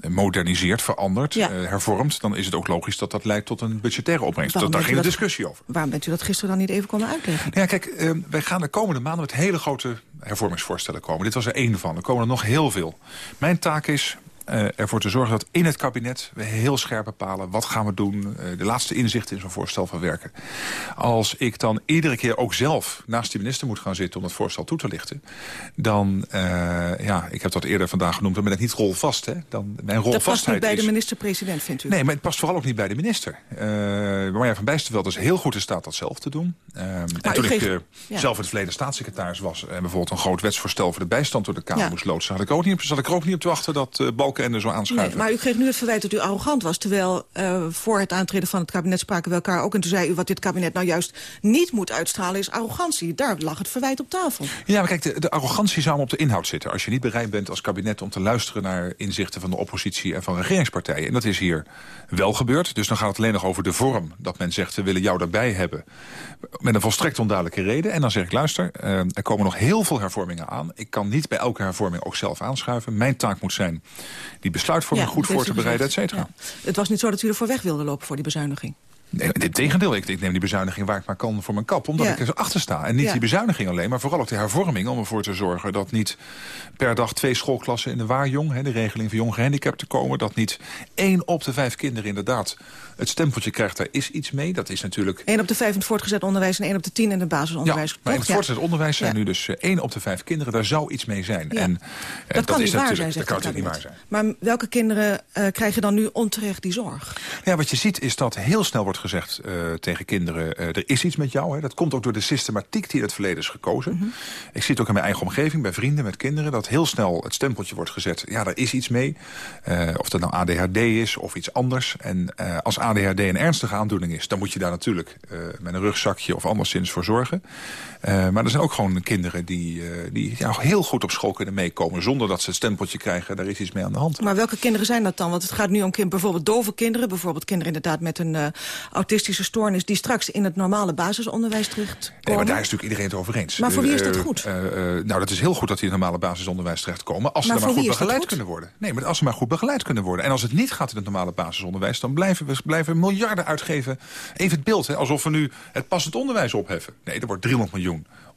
moderniseert, verandert, ja. hervormt... dan is het ook logisch dat dat leidt tot een budgettaire opbrengst. Dat, daar ging de discussie over. Waarom bent u dat gisteren dan niet even komen uitleggen? Ja, kijk, wij gaan de komende maanden met hele grote hervormingsvoorstellen komen. Dit was er één van. Er komen er nog heel veel. Mijn taak is ervoor te zorgen dat in het kabinet we heel scherp bepalen... wat gaan we doen, uh, de laatste inzichten in zo'n voorstel verwerken. Als ik dan iedere keer ook zelf naast die minister moet gaan zitten... om het voorstel toe te lichten, dan, uh, ja, ik heb dat eerder vandaag genoemd... dan ben ik niet rolvast, hè. Dan, mijn rolvastheid dat past niet bij is... de minister-president, vindt u? Nee, maar het past vooral ook niet bij de minister. Marja van Bijsterveld is heel goed in staat dat zelf te doen. Uh, en toen kreeg, ik ja. zelf in het verleden staatssecretaris was... en bijvoorbeeld een groot wetsvoorstel voor de bijstand door de Kamer ja. moest loodsen... Had ik ook niet, zat ik er ook niet op te wachten dat uh, Balkenende zo aanschuiven. Nee, maar u kreeg nu het verwijt dat u arrogant was... terwijl uh, voor het aantreden van het kabinet spraken we elkaar ook... en toen zei u wat dit kabinet nou juist niet moet uitstralen is arrogantie. Daar lag het verwijt op tafel. Ja, maar kijk, de, de arrogantie zou op de inhoud zitten. Als je niet bereid bent als kabinet om te luisteren naar inzichten van de oppositie... en van regeringspartijen. En dat is hier wel gebeurd. Dus dan gaat het alleen nog over de vorm. Dat men zegt, we willen jou daarbij hebben. Met een volstrekt onduidelijke reden. En dan zeg ik, luister, uh, er komen nog heel veel hervormingen aan. Ik kan niet bij elke hervorming ook zelf aanschuiven. Mijn taak moet zijn die besluitvorming ja, goed voor te bereiden, et cetera. Ja. Het was niet zo dat u er voor weg wilde lopen voor die bezuiniging. Nee, in tegendeel, ik, ik neem die bezuiniging waar ik maar kan voor mijn kap. Omdat ja. ik er achter sta. En niet ja. die bezuiniging alleen, maar vooral ook de hervorming... om ervoor te zorgen dat niet per dag twee schoolklassen in de waarjong... Hè, de regeling voor jong gehandicapten komen... dat niet één op de vijf kinderen inderdaad het stempeltje krijgt. Daar is iets mee. Dat is natuurlijk... Eén op de vijf in het voortgezet onderwijs en één op de tien in het basisonderwijs. Ja, maar in het voortgezet onderwijs zijn nu dus één op de vijf kinderen. Daar zou iets mee zijn. En, dat, dat kan is niet waar zijn, dat kan natuurlijk niet waar zijn. Maar welke kinderen uh, krijgen dan nu onterecht die zorg? Ja, wat je ziet is dat heel snel wordt gezegd... Uh, tegen kinderen, uh, er is iets met jou. Hè. Dat komt ook door de systematiek die in het verleden is gekozen. Mm -hmm. Ik zie het ook in mijn eigen omgeving, bij vrienden, met kinderen... dat heel snel het stempeltje wordt gezet, ja, daar is iets mee. Uh, of dat nou ADHD is of iets anders. En als ADHD een ernstige aandoening is... dan moet je daar natuurlijk met een rugzakje of anderszins voor zorgen. Maar er zijn ook gewoon kinderen die, die ja, heel goed op school kunnen meekomen... zonder dat ze het stempeltje krijgen, daar is iets mee aan de hand. Maar welke kinderen zijn dat dan? Want het gaat nu om kind, bijvoorbeeld dove kinderen... bijvoorbeeld kinderen inderdaad met een autistische stoornis... die straks in het normale basisonderwijs terechtkomen. Nee, maar daar is natuurlijk iedereen het over eens. Maar voor wie is dat goed? Nou, dat is heel goed dat die in het normale basisonderwijs terechtkomen. Als ze maar, maar goed begeleid kunnen worden. Nee, maar als ze maar goed begeleid kunnen worden. En als het niet gaat in het normale basisonderwijs... dan blijven we blijven miljarden uitgeven. Even het beeld, hè, alsof we nu het passend onderwijs opheffen. Nee, er wordt 300 miljoen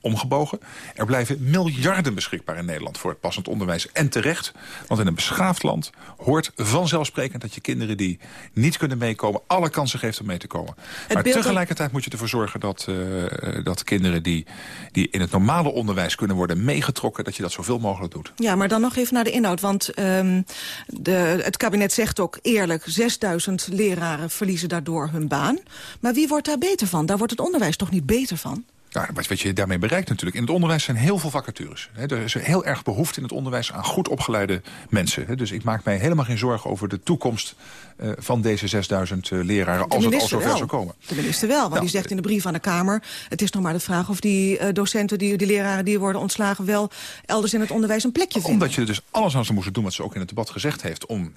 omgebogen. Er blijven miljarden beschikbaar in Nederland voor het passend onderwijs. En terecht, want in een beschaafd land hoort vanzelfsprekend... dat je kinderen die niet kunnen meekomen... alle kansen geeft om mee te komen. Het maar tegelijkertijd moet je ervoor zorgen dat, uh, dat kinderen... Die, die in het normale onderwijs kunnen worden meegetrokken... dat je dat zoveel mogelijk doet. Ja, maar dan nog even naar de inhoud. Want um, de, het kabinet zegt ook eerlijk... 6000 leraren verliezen daardoor hun baan. Maar wie wordt daar beter van? Daar wordt het onderwijs toch niet beter van? Ja, wat je daarmee bereikt natuurlijk. In het onderwijs zijn heel veel vacatures. Er is heel erg behoefte in het onderwijs aan goed opgeleide mensen. Dus ik maak mij helemaal geen zorgen over de toekomst uh, van deze 6000 uh, leraren... als het al zover wel. zou komen. De minister wel, want nou, die zegt in de brief aan de Kamer... het is nog maar de vraag of die uh, docenten, die, die leraren die worden ontslagen... wel elders in het onderwijs een plekje vinden. Omdat je dus alles aan ze moest doen wat ze ook in het debat gezegd heeft... om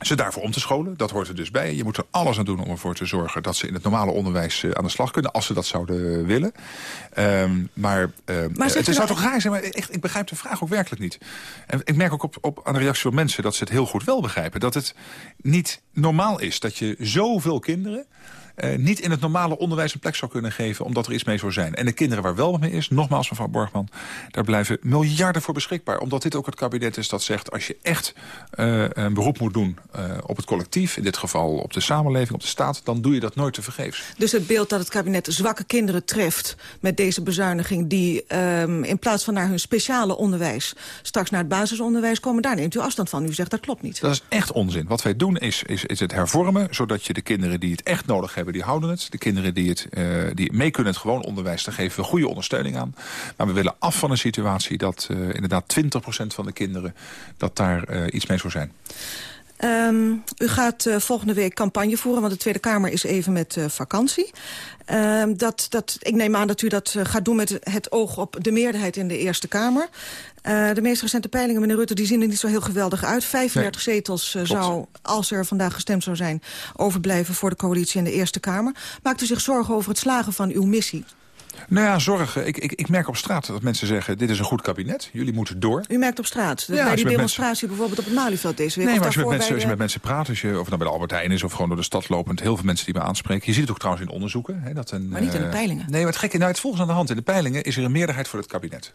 ze daarvoor om te scholen. Dat hoort er dus bij. Je moet er alles aan doen om ervoor te zorgen... dat ze in het normale onderwijs uh, aan de slag kunnen... als ze dat zouden willen. Um, maar, um, maar het zou nou... toch raar zijn, maar echt, ik begrijp de vraag ook werkelijk niet. En ik merk ook op, op, aan de reactie van mensen... dat ze het heel goed wel begrijpen. Dat het niet normaal is dat je zoveel kinderen... Uh, niet in het normale onderwijs een plek zou kunnen geven... omdat er iets mee zou zijn. En de kinderen waar wel wat mee is, nogmaals mevrouw Borgman... daar blijven miljarden voor beschikbaar. Omdat dit ook het kabinet is dat zegt... als je echt uh, een beroep moet doen uh, op het collectief... in dit geval op de samenleving, op de staat... dan doe je dat nooit te vergeefs. Dus het beeld dat het kabinet zwakke kinderen treft... met deze bezuiniging die um, in plaats van naar hun speciale onderwijs... straks naar het basisonderwijs komen, daar neemt u afstand van. U zegt dat klopt niet. Dat is echt onzin. Wat wij doen is, is, is het hervormen... zodat je de kinderen die het echt nodig hebben die houden het. De kinderen die, het, uh, die mee kunnen het gewoon onderwijs, daar geven we goede ondersteuning aan. Maar we willen af van een situatie dat uh, inderdaad 20% van de kinderen... dat daar uh, iets mee zou zijn. Um, u gaat volgende week campagne voeren, want de Tweede Kamer is even met vakantie. Um, dat, dat, ik neem aan dat u dat gaat doen met het oog op de meerderheid in de Eerste Kamer. De meest recente peilingen, meneer Rutte, die zien er niet zo heel geweldig uit. 35 nee, zetels zou, als er vandaag gestemd zou zijn, overblijven voor de coalitie in de Eerste Kamer. Maakt u zich zorgen over het slagen van uw missie? Nou ja, zorgen. Ik, ik, ik merk op straat dat mensen zeggen... dit is een goed kabinet, jullie moeten door. U merkt op straat? Ja, bij die demonstratie mensen... bijvoorbeeld op het Malieveld deze week? Nee, maar als je, met mensen, de... als je met mensen praat... Als je, of het nou bij de Albert Heijn is of gewoon door de stad lopend... heel veel mensen die me aanspreken. Je ziet het ook trouwens in onderzoeken. Hè, dat een, maar niet in de peilingen? Uh, nee, maar het gekke, nou het volgens aan de hand. In de peilingen is er een meerderheid voor het kabinet.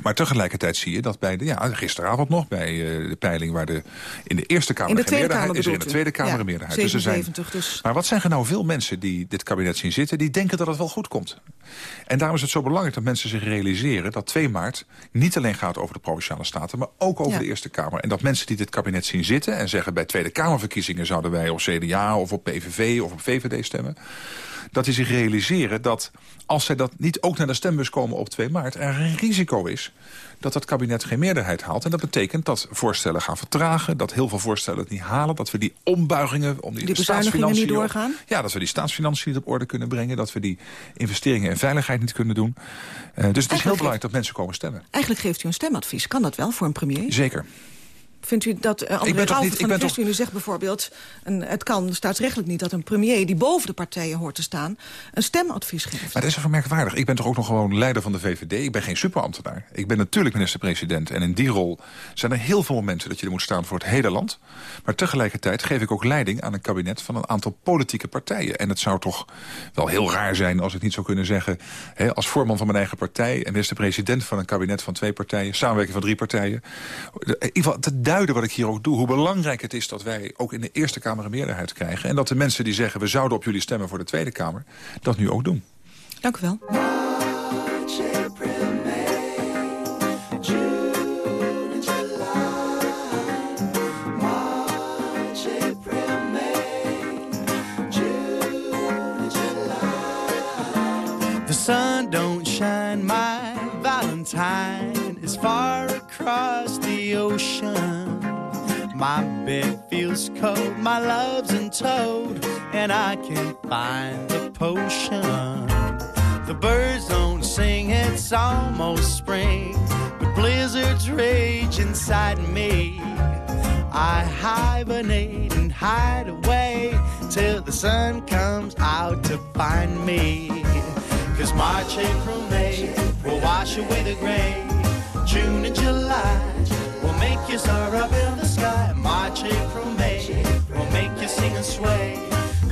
Maar tegelijkertijd zie je dat bij de, ja, gisteravond nog... bij uh, de peiling waar de, in de Eerste Kamer de meerderheid Kamer is... er in de Tweede Kamer ja, een meerderheid. 77, dus er zijn, dus. Maar wat zijn er nou veel mensen die dit kabinet zien zitten... die denken dat het wel goed komt. En daarom is het zo belangrijk dat mensen zich realiseren... dat 2 maart niet alleen gaat over de Provinciale Staten... maar ook over Ja. de Eerste Kamer. En dat mensen die dit kabinet zien zitten... en zeggen bij Tweede Kamerverkiezingen zouden wij op CDA of op PVV of op VVD stemmen... dat die zich realiseren dat als zij dat niet ook naar de stembus komen op 2 maart... er een risico is dat het kabinet geen meerderheid haalt. En dat betekent dat voorstellen gaan vertragen... dat heel veel voorstellen het niet halen... dat we die ombuigingen om die, bezuinigingen niet staatsfinanciën- doorgaan? Ja, dat we die staatsfinanciën niet op orde kunnen brengen... dat we die investeringen in veiligheid niet kunnen doen. Eh, dus het is heel belangrijk dat mensen komen stemmen. Eigenlijk geeft u een stemadvies. Kan dat wel voor een premier? Zeker. Vindt u dat, uh, André ben toch Rauwvoet niet- ik van de ChristenUnie zegt bijvoorbeeld... Een, het kan staatsrechtelijk niet dat een premier die boven de partijen hoort te staan... een stemadvies geeft. Maar dat is wel merkwaardig. Ik ben toch ook nog gewoon leider van de VVD. Ik ben geen superambtenaar. Ik ben natuurlijk minister-president. En in die rol zijn er heel veel momenten dat je er moet staan voor het hele land. Maar tegelijkertijd geef ik ook leiding aan een kabinet van een aantal politieke partijen. En het zou toch wel heel raar zijn als ik niet zou kunnen zeggen... Hè, als voorman van mijn eigen partij en minister-president van een kabinet van twee partijen... samenwerking van drie partijen. In ieder geval duiden wat ik hier ook doe. Hoe belangrijk het is dat wij ook in de Eerste Kamer een meerderheid krijgen. En dat de mensen die zeggen we zouden op jullie stemmen voor de Tweede Kamer... dat nu ook doen. Dank u wel. The sun don't bed feels cold, my love's in toad, and I can't find the potion. The birds don't sing, it's almost spring, but blizzards rage inside me. I hibernate and hide away till the sun comes out to find me. Cause March, April, May will wash away the gray. June and July will make you soar up in the sky. April, May will make you sing and sway.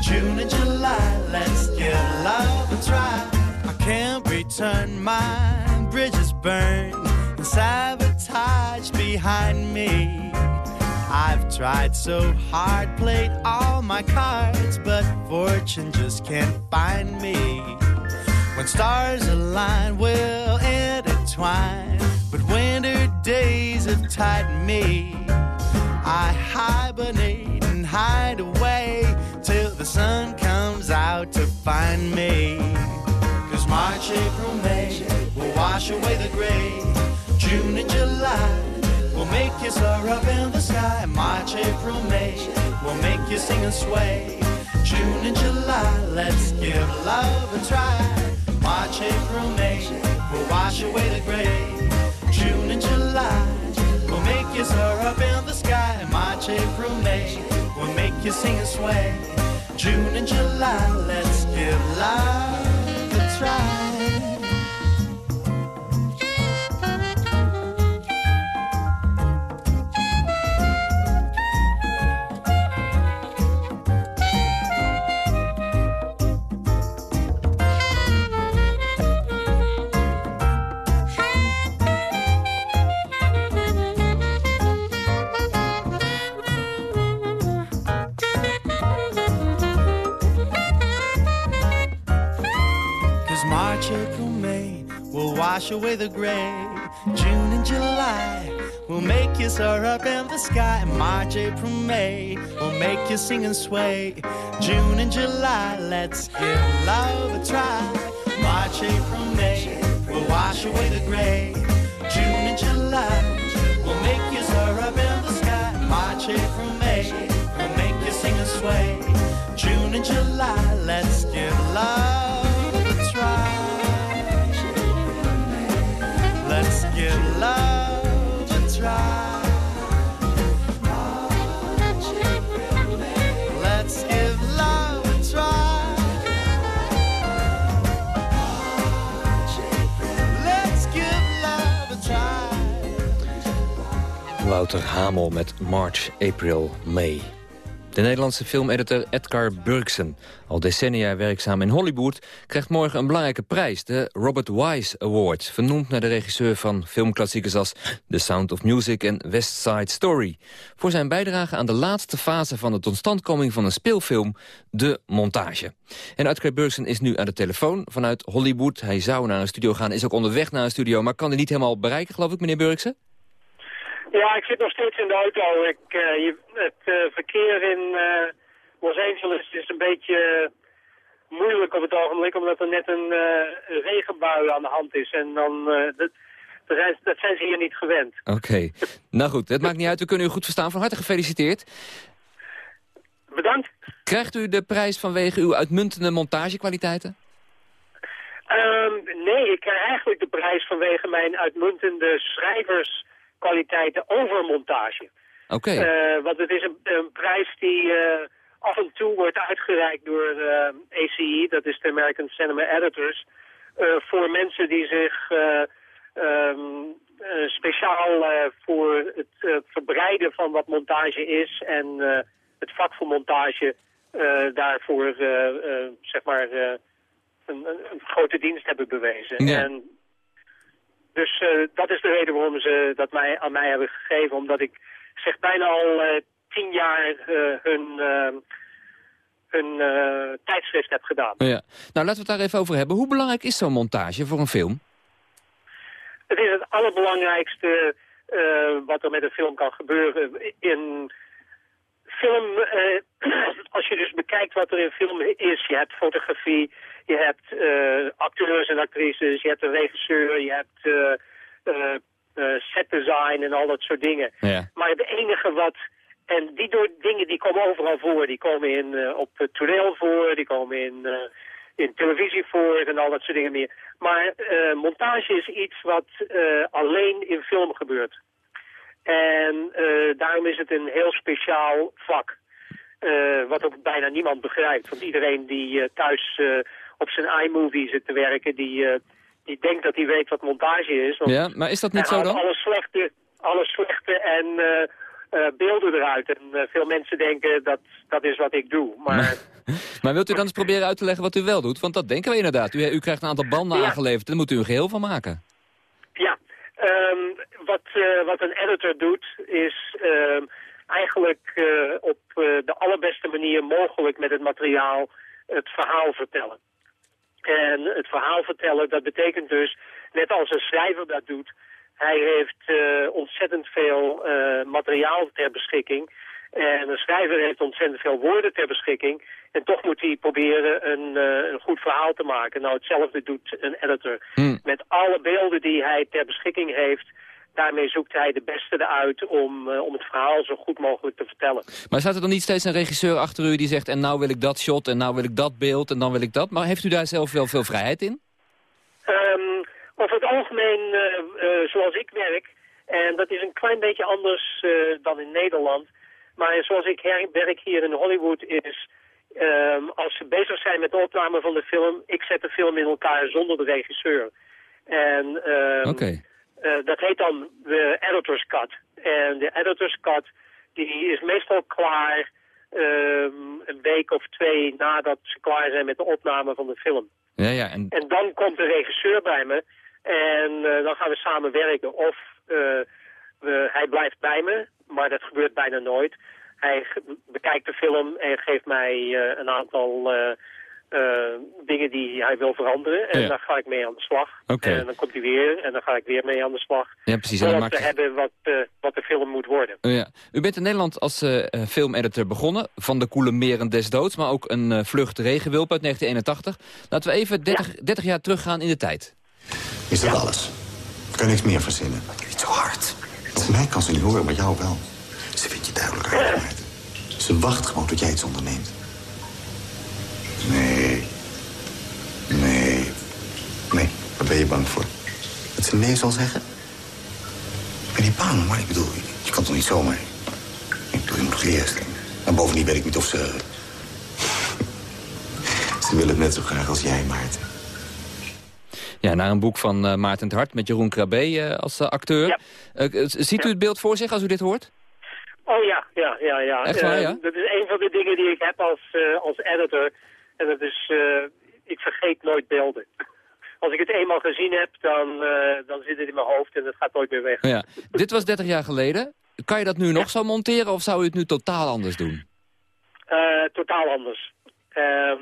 June and July, let's give love a try. I can't return my bridges burned and sabotage behind me. I've tried so hard, played all my cards, but fortune just can't find me. When stars align, we'll intertwine, but winter days have tied me. I hibernate and hide away till the sun comes out to find me. Cause March, April, May will wash away the gray. June and July will make you soar up in the sky. March, April, May will make you sing and sway. June and July, let's give love a try. March, April, May will wash away the gray. June and July will make you soar up in the sky. March, April, May will make you sing and sway. June and July, let's give love away the gray. June and July will make you soar up in the sky. March, April, May will make you sing and sway. June and July, let's give love a try. March, April, May will wash away the gray. June and July will make you soar up in the sky. March, April, May will make you sing and sway. June and July, let's give love Wouter Hamel met March, April, May. De Nederlandse filmeditor Edgar Burksen, al decennia werkzaam in Hollywood... krijgt morgen een belangrijke prijs, de Robert Wise Award... vernoemd naar de regisseur van filmklassiekers als The Sound of Music en West Side Story... voor zijn bijdrage aan de laatste fase van de totstandkoming van een speelfilm, de montage. En Edgar Burksen is nu aan de telefoon vanuit Hollywood. Hij zou naar een studio gaan, is ook onderweg naar een studio... maar kan hij niet helemaal bereiken, geloof ik, meneer Burksen? Ja, ik zit nog steeds in de auto. Ik, eh, je, het eh, verkeer in eh, Los Angeles is een beetje moeilijk op het ogenblik, omdat er net een regenbui aan de hand is. En dan, dat, dat, zijn, dat zijn ze hier niet gewend. Oké. nou goed, het maakt niet uit. We kunnen u goed verstaan. Van harte gefeliciteerd. Bedankt. Krijgt u de prijs vanwege uw uitmuntende montagekwaliteiten? Ehm, nee, ik krijg eigenlijk de prijs vanwege mijn uitmuntende schrijverskwaliteiten over montage. Oké. Eh, want het is een, een prijs die eh, af en toe wordt uitgereikt door eh, ACE, dat is de American Cinema Editors, voor mensen die zich eh, speciaal voor het verbreiden van wat montage is en het vak van montage daarvoor zeg maar een, een, een grote dienst hebben bewezen. Ja. En dus eh, dat is de reden waarom ze dat mij, aan mij hebben gegeven. Omdat ik zeg bijna al eh, tien jaar eh, hun, eh, hun tijdschrift heb gedaan. Ja. Nou, laten we het daar even over hebben. Hoe belangrijk is zo'n montage voor een film? Het is het allerbelangrijkste wat er met een film kan gebeuren. In film, eh, als je dus bekijkt wat er in film is, je hebt fotografie, je hebt eh, acteurs en actrices, je hebt een regisseur, je hebt eh, eh, eh, setdesign en al dat soort dingen. Ja. Maar het enige wat... En die door, dingen die komen overal voor. Die komen in, eh, op het toneel voor, die komen in, in televisie voor en al dat soort dingen meer. Maar montage is iets wat alleen in film gebeurt. En eh, daarom is het een heel speciaal vak. Eh, wat ook bijna niemand begrijpt. Want iedereen die eh, thuis op zijn iMovie zit te werken, die, die denkt dat hij weet wat montage is. Want Ja, maar is dat niet zo dan? Alle slechte, alle slechte en beelden eruit. En veel mensen denken dat dat is wat ik doe. Maar Maar wilt u dan eens proberen uit te leggen wat u wel doet? Want dat denken we inderdaad. U, u krijgt een aantal banden aangeleverd. Daar moet u een geheel van maken. Ehm, wat, eh, wat een editor doet is ehm, eigenlijk eh, op eh, de allerbeste manier mogelijk met het materiaal het verhaal vertellen. En het verhaal vertellen, dat betekent dus, net als een schrijver dat doet, hij heeft ontzettend veel materiaal ter beschikking. En een schrijver heeft ontzettend veel woorden ter beschikking. En toch moet hij proberen een, eh, een goed verhaal te maken. Nou, hetzelfde doet een editor. Met alle beelden die hij ter beschikking heeft... daarmee zoekt hij de beste eruit om, eh, om het verhaal zo goed mogelijk te vertellen. Maar staat er dan niet steeds een regisseur achter u die zegt... en nou wil ik dat shot en nou wil ik dat beeld en dan wil ik dat? Maar heeft u daar zelf wel veel vrijheid in? Ehm, over het algemeen, eh, zoals ik werk, en dat is een klein beetje anders dan in Nederland, maar zoals ik werk hier in Hollywood is, ehm, als ze bezig zijn met de opname van de film, ik zet de film in elkaar zonder de regisseur. En eh, dat heet dan de editor's cut. En de editor's cut die is meestal klaar ehm, een week of twee nadat ze klaar zijn met de opname van de film. Ja, ja. En, En dan komt de regisseur bij me en eh, dan gaan we samen werken. Of eh, we, hij blijft bij me, maar dat gebeurt bijna nooit. Hij bekijkt de film en geeft mij eh, een aantal eh, eh, dingen die hij wil veranderen. En Ja. daar ga ik mee aan de slag. Oké. En dan komt hij weer en dan ga ik weer mee aan de slag. Ja, precies. En dan Totdat maak we je- hebben wat, eh, wat de film moet worden. Oh ja. U bent in Nederland als eh, eh, filmeditor begonnen. Van de koele meren des doods, maar ook een eh, vlucht regenwulp uit 1981. Laten we even 30, 30 jaar teruggaan in de tijd. Is dat alles? Ik kan niks meer verzinnen. Niet zo hard. Mij kan ze niet horen, maar jou wel. Ze vindt je duidelijk uitgemaakt. Ze wacht gewoon tot jij iets onderneemt. Nee. Nee. Nee, waar ben je bang voor? Dat ze nee zal zeggen? Ik ben niet bang, maar ik bedoel, je kan toch niet zomaar... Ik bedoel, je moet eerst. En bovendien weet ik niet of ze... ze willen het net zo graag als jij, Maarten. Ja, naar een boek van eh, Maarten het Hart met Jeroen Krabbe eh, als eh, acteur. Ziet u het beeld voor zich als u dit hoort? Oh ja, ja, ja, ja. Echt waar, ja? Dat is een van de dingen die ik heb als, als editor. En dat is, ik vergeet nooit beelden. Als ik het eenmaal gezien heb, dan, dan zit het in mijn hoofd en het gaat nooit meer weg. Ja. Dit was 30 jaar geleden. Kan je dat nu nog zo monteren of zou u het nu totaal anders doen? Totaal anders. Ehm,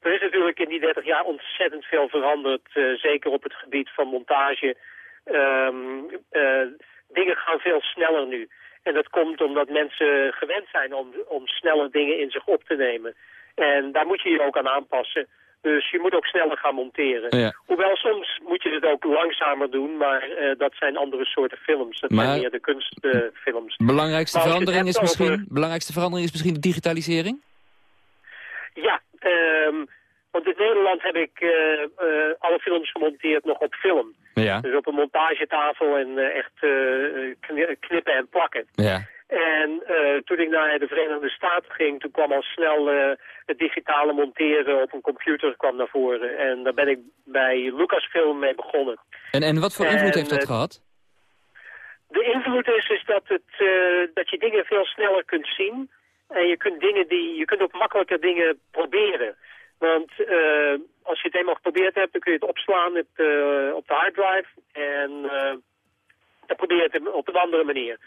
er is natuurlijk in die 30 jaar ontzettend veel veranderd. eh, zeker op het gebied van montage. Ehm, eh, dingen gaan veel sneller nu. En dat komt omdat mensen gewend zijn om, om sneller dingen in zich op te nemen. En daar moet je je ook aan aanpassen. Dus je moet ook sneller gaan monteren. Ja. Hoewel soms moet je het ook langzamer doen, maar eh, dat zijn andere soorten films. Dat Maar- zijn meer de kunstfilms. Belangrijkste verandering is over- misschien, belangrijkste verandering is misschien de digitalisering? Ja, ehm, want in Nederland heb ik eh, eh, alle films gemonteerd nog op film. Ja. Dus op een montagetafel en eh, echt kni- knippen en plakken. Ja. En toen ik naar de Verenigde Staten ging, toen kwam al snel het digitale monteren op een computer kwam naar voren. En daar ben ik bij Lucasfilm mee begonnen. En, en wat voor invloed En, heeft dat eh, gehad? De invloed is, is dat, het, dat je dingen veel sneller kunt zien. En je kunt, dingen die, je kunt ook makkelijker dingen proberen. Want eh, als je het eenmaal geprobeerd hebt, dan kun je het opslaan op, de- op de harddrive. En eh, dan probeer je het op een andere manier.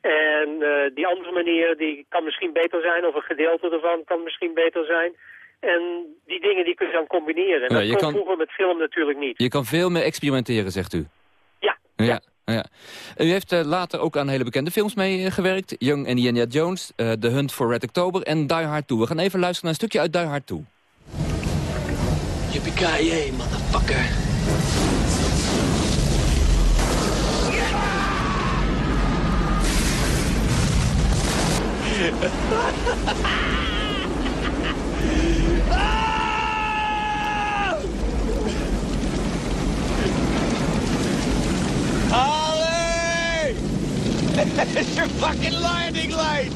En eh, die andere manier die kan misschien beter zijn, of een gedeelte ervan kan misschien beter zijn. En die dingen die kun je dan combineren. En Ja, dat je kon kan- vroeger met film natuurlijk niet. Je kan veel meer experimenteren, zegt u. Ja. Ja. ja. U heeft eh, later ook aan hele bekende films meegewerkt. Young and Indiana Jones, eh, The Hunt for Red October en Die Hard 2. We gaan even luisteren naar een stukje uit Die Hard 2. Yippee-ki-yay, motherfucker. Ollie! It's your fucking landing light!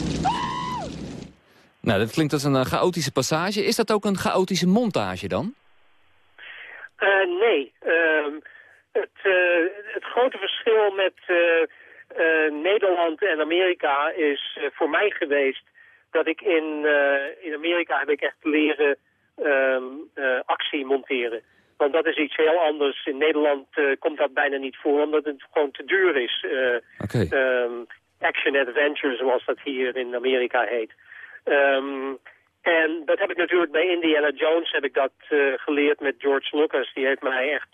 Nou, dat klinkt als een eh, chaotische passage. Is dat ook een chaotische montage dan? Eh, nee. Ehm, het, eh, het grote verschil met Nederland en Amerika is voor mij geweest dat ik in, in Amerika heb ik echt leren ehm, eh, actie monteren. Want dat is iets heel anders. In Nederland eh, komt dat bijna niet voor, omdat het gewoon te duur is. Eh, ehm, action adventure, zoals dat hier in Amerika heet. Ehm, en dat heb ik natuurlijk bij Indiana Jones heb ik dat eh, geleerd met George Lucas. Die heeft mij echt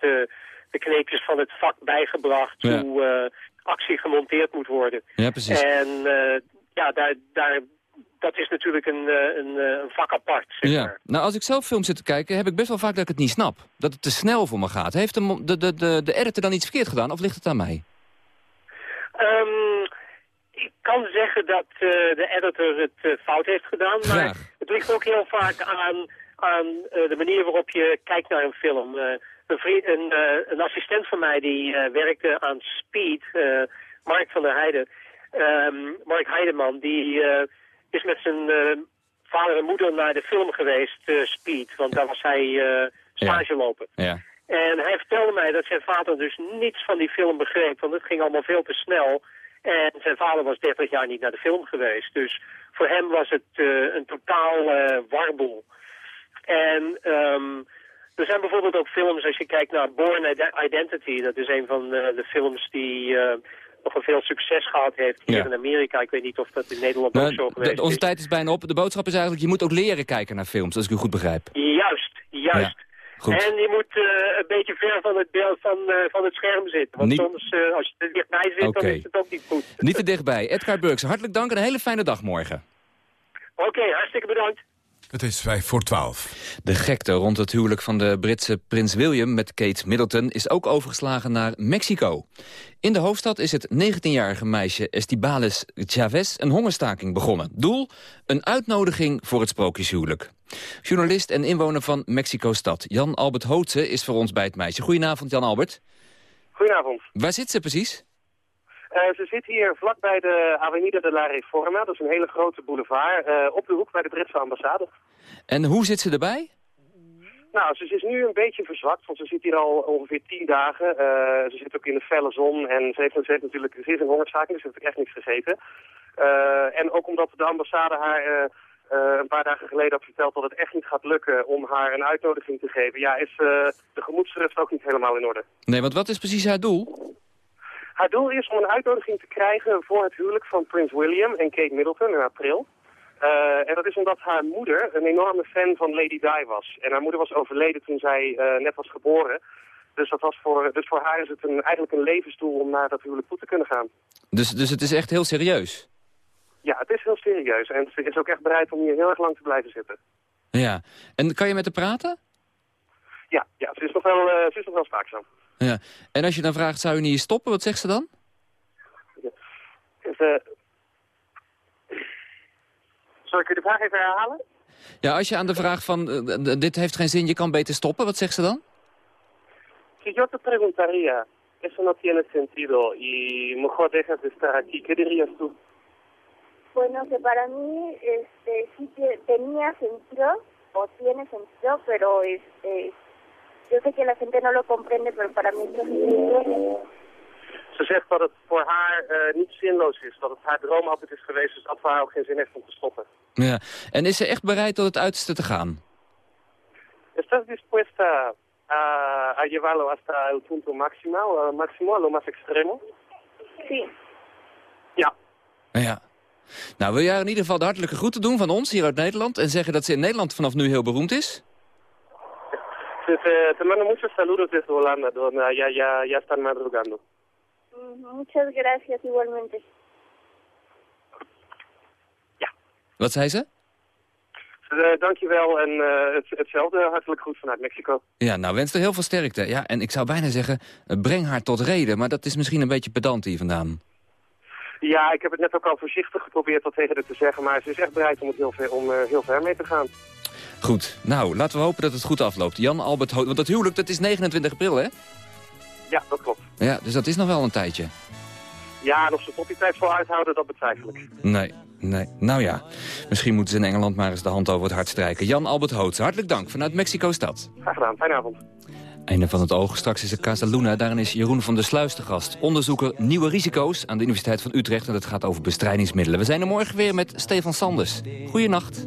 de kneepjes van het vak bijgebracht Ja. hoe actie gemonteerd moet worden. Ja, precies. En ja, daar, daar, dat is natuurlijk een, eh, een, eh, een vak apart. Zeg Ja. maar. Nou, als ik zelf films zit te kijken, heb ik best wel vaak dat ik het niet snap. Dat het te snel voor me gaat. Heeft de, de, de, de, de editor dan iets verkeerd gedaan of ligt het aan mij? Ehm, ik kan zeggen dat eh, de editor het fout heeft gedaan, maar Graag. het ligt ook heel vaak aan, aan de manier waarop je kijkt naar een film. Een, vriend, een, een assistent van mij die werkte aan Speed, Mark van der Heijden, ehm, Mark Heideman, die is met zijn eh, vader en moeder naar de film geweest, eh, Speed, want daar was hij eh stage lopen. Ja. En hij vertelde mij dat zijn vader dus niets van die film begreep, want het ging allemaal veel te snel. En zijn vader was 30 jaar niet naar de film geweest. Dus voor hem was het een totaal warboel. En ehm, er zijn bijvoorbeeld ook films, als je kijkt naar Born Ide- Identity, dat is een van de films die een veel succes gehad heeft hier Ja. in Amerika. Ik weet niet of dat in Nederland Nou, ook zo de- geweest onze is. tijd is bijna op. De boodschap is eigenlijk, je moet ook leren kijken naar films, als ik u goed begrijp. Juist, juist. goed. En je moet eh, een beetje ver van het beeld van, eh, van het scherm zitten. Want Niet- soms, eh, als je er dichtbij zit, dan is het ook niet goed. Niet te dichtbij. Edgar Burks, hartelijk dank en een hele fijne dag morgen. Oké, hartstikke bedankt. Het is vijf voor twaalf. De gekte rond het huwelijk van de Britse prins William met Kate Middleton is ook overgeslagen naar Mexico. In de hoofdstad is het 19-jarige meisje Estibales Chavez een hongerstaking begonnen. Doel? Een uitnodiging voor het sprookjeshuwelijk. Journalist en inwoner van Mexico-stad Jan Albert Hootse is voor ons bij het meisje. Goedenavond Jan Albert. Goedenavond. Waar zit ze precies? Eh, ze zit hier vlakbij de Avenida de la Reforma. Dat is een hele grote boulevard. eh, op de hoek bij de Britse ambassade. En hoe zit ze erbij? Nou, ze is nu een beetje verzwakt, want ze zit hier al ongeveer tien dagen. Eh, ze zit ook in de felle zon en ze heeft, ze heeft natuurlijk ze is een hongerstaking, dus ze heeft echt niks gegeten. En ook omdat de ambassade haar een paar dagen geleden had verteld dat het echt niet gaat lukken om haar een uitnodiging te geven, ja, is de gemoedsrust ook niet helemaal in orde. Nee, want wat is precies haar doel? Haar doel is om een uitnodiging te krijgen voor het huwelijk van Prins William en Kate Middleton in april. Eh, en dat is omdat haar moeder een enorme fan van Lady Di was. En haar moeder was overleden toen zij eh, net was geboren. Dus, dat was voor, dus voor haar is het een, eigenlijk een levensdoel om naar dat huwelijk toe te kunnen gaan. Dus, dus het is echt heel serieus? Ja, het is heel serieus. En ze is ook echt bereid om hier heel erg lang te blijven zitten. Ja. En kan je met haar praten? Ja, ja ze, is nog wel, eh, ze is nog wel spraakzaam. Ja. En als je dan vraagt, zou je niet stoppen? Wat zegt ze dan? Dus, eh, Zal ik u de vraag even herhalen? Ja, als je aan de vraag van, d- dit heeft geen zin, je kan beter stoppen, wat zegt ze dan? Si yo te preguntaría, eso no tiene sentido y mejor dejas de estar aquí, ¿qué dirías tú? Bueno, que para mí este, sí que tenía sentido, o tiene sentido, pero este, yo sé que la gente no lo comprende, pero para mí es sentido. Ze zegt dat het voor haar eh, niet zinloos is, dat het haar droom altijd is geweest, dus dat voor haar ook geen zin heeft om te stoppen. Ja. En is ze echt bereid tot het uiterste te gaan? ¿Estás dispuesta a, a llevarlo hasta el punto máximo, uh, máximo, a lo más extremo? Sí. Ja. Ja. Nou, wil jij in ieder geval de hartelijke groeten doen van ons hier uit Nederland... en zeggen dat ze in Nederland vanaf nu heel beroemd is? Te, te, te mando muchos saludos desde Holanda, donde ya, ya, ya están madrugando. Muchas gracias igualmente. Wat zei ze? Uh, dankjewel en eh, het, hetzelfde, hartelijk goed vanuit Mexico. Ja, nou, wens er heel veel sterkte. Ja, en ik zou bijna zeggen, eh, breng haar tot reden. Maar dat is misschien een beetje pedant hier vandaan. Ja, ik heb het net ook al voorzichtig geprobeerd wat tegen haar te zeggen, maar ze is echt bereid om, het heel, ver, om eh, heel ver mee te gaan. Goed, nou, laten we hopen dat het goed afloopt. Jan Albert Ho want dat huwelijk, dat is 29 april, hè? Ja, dat klopt. Ja, dus dat is nog wel een tijdje. Ja, en of ze tot die tijd vol uithouden, dat betwijfel ik. Nee, nee. Nou ja, misschien moeten ze in Engeland maar eens de hand over het hart strijken. Jan Albert Hoots, hartelijk dank vanuit Mexico-stad. Graag gedaan, fijne avond. Einde van het oog. Straks is er Casa Luna. Daarin is Jeroen van der Sluis de gast. Onderzoeker nieuwe risico's aan de Universiteit van Utrecht. En dat gaat over bestrijdingsmiddelen. We zijn er morgen weer met Stefan Sanders. Goeienacht.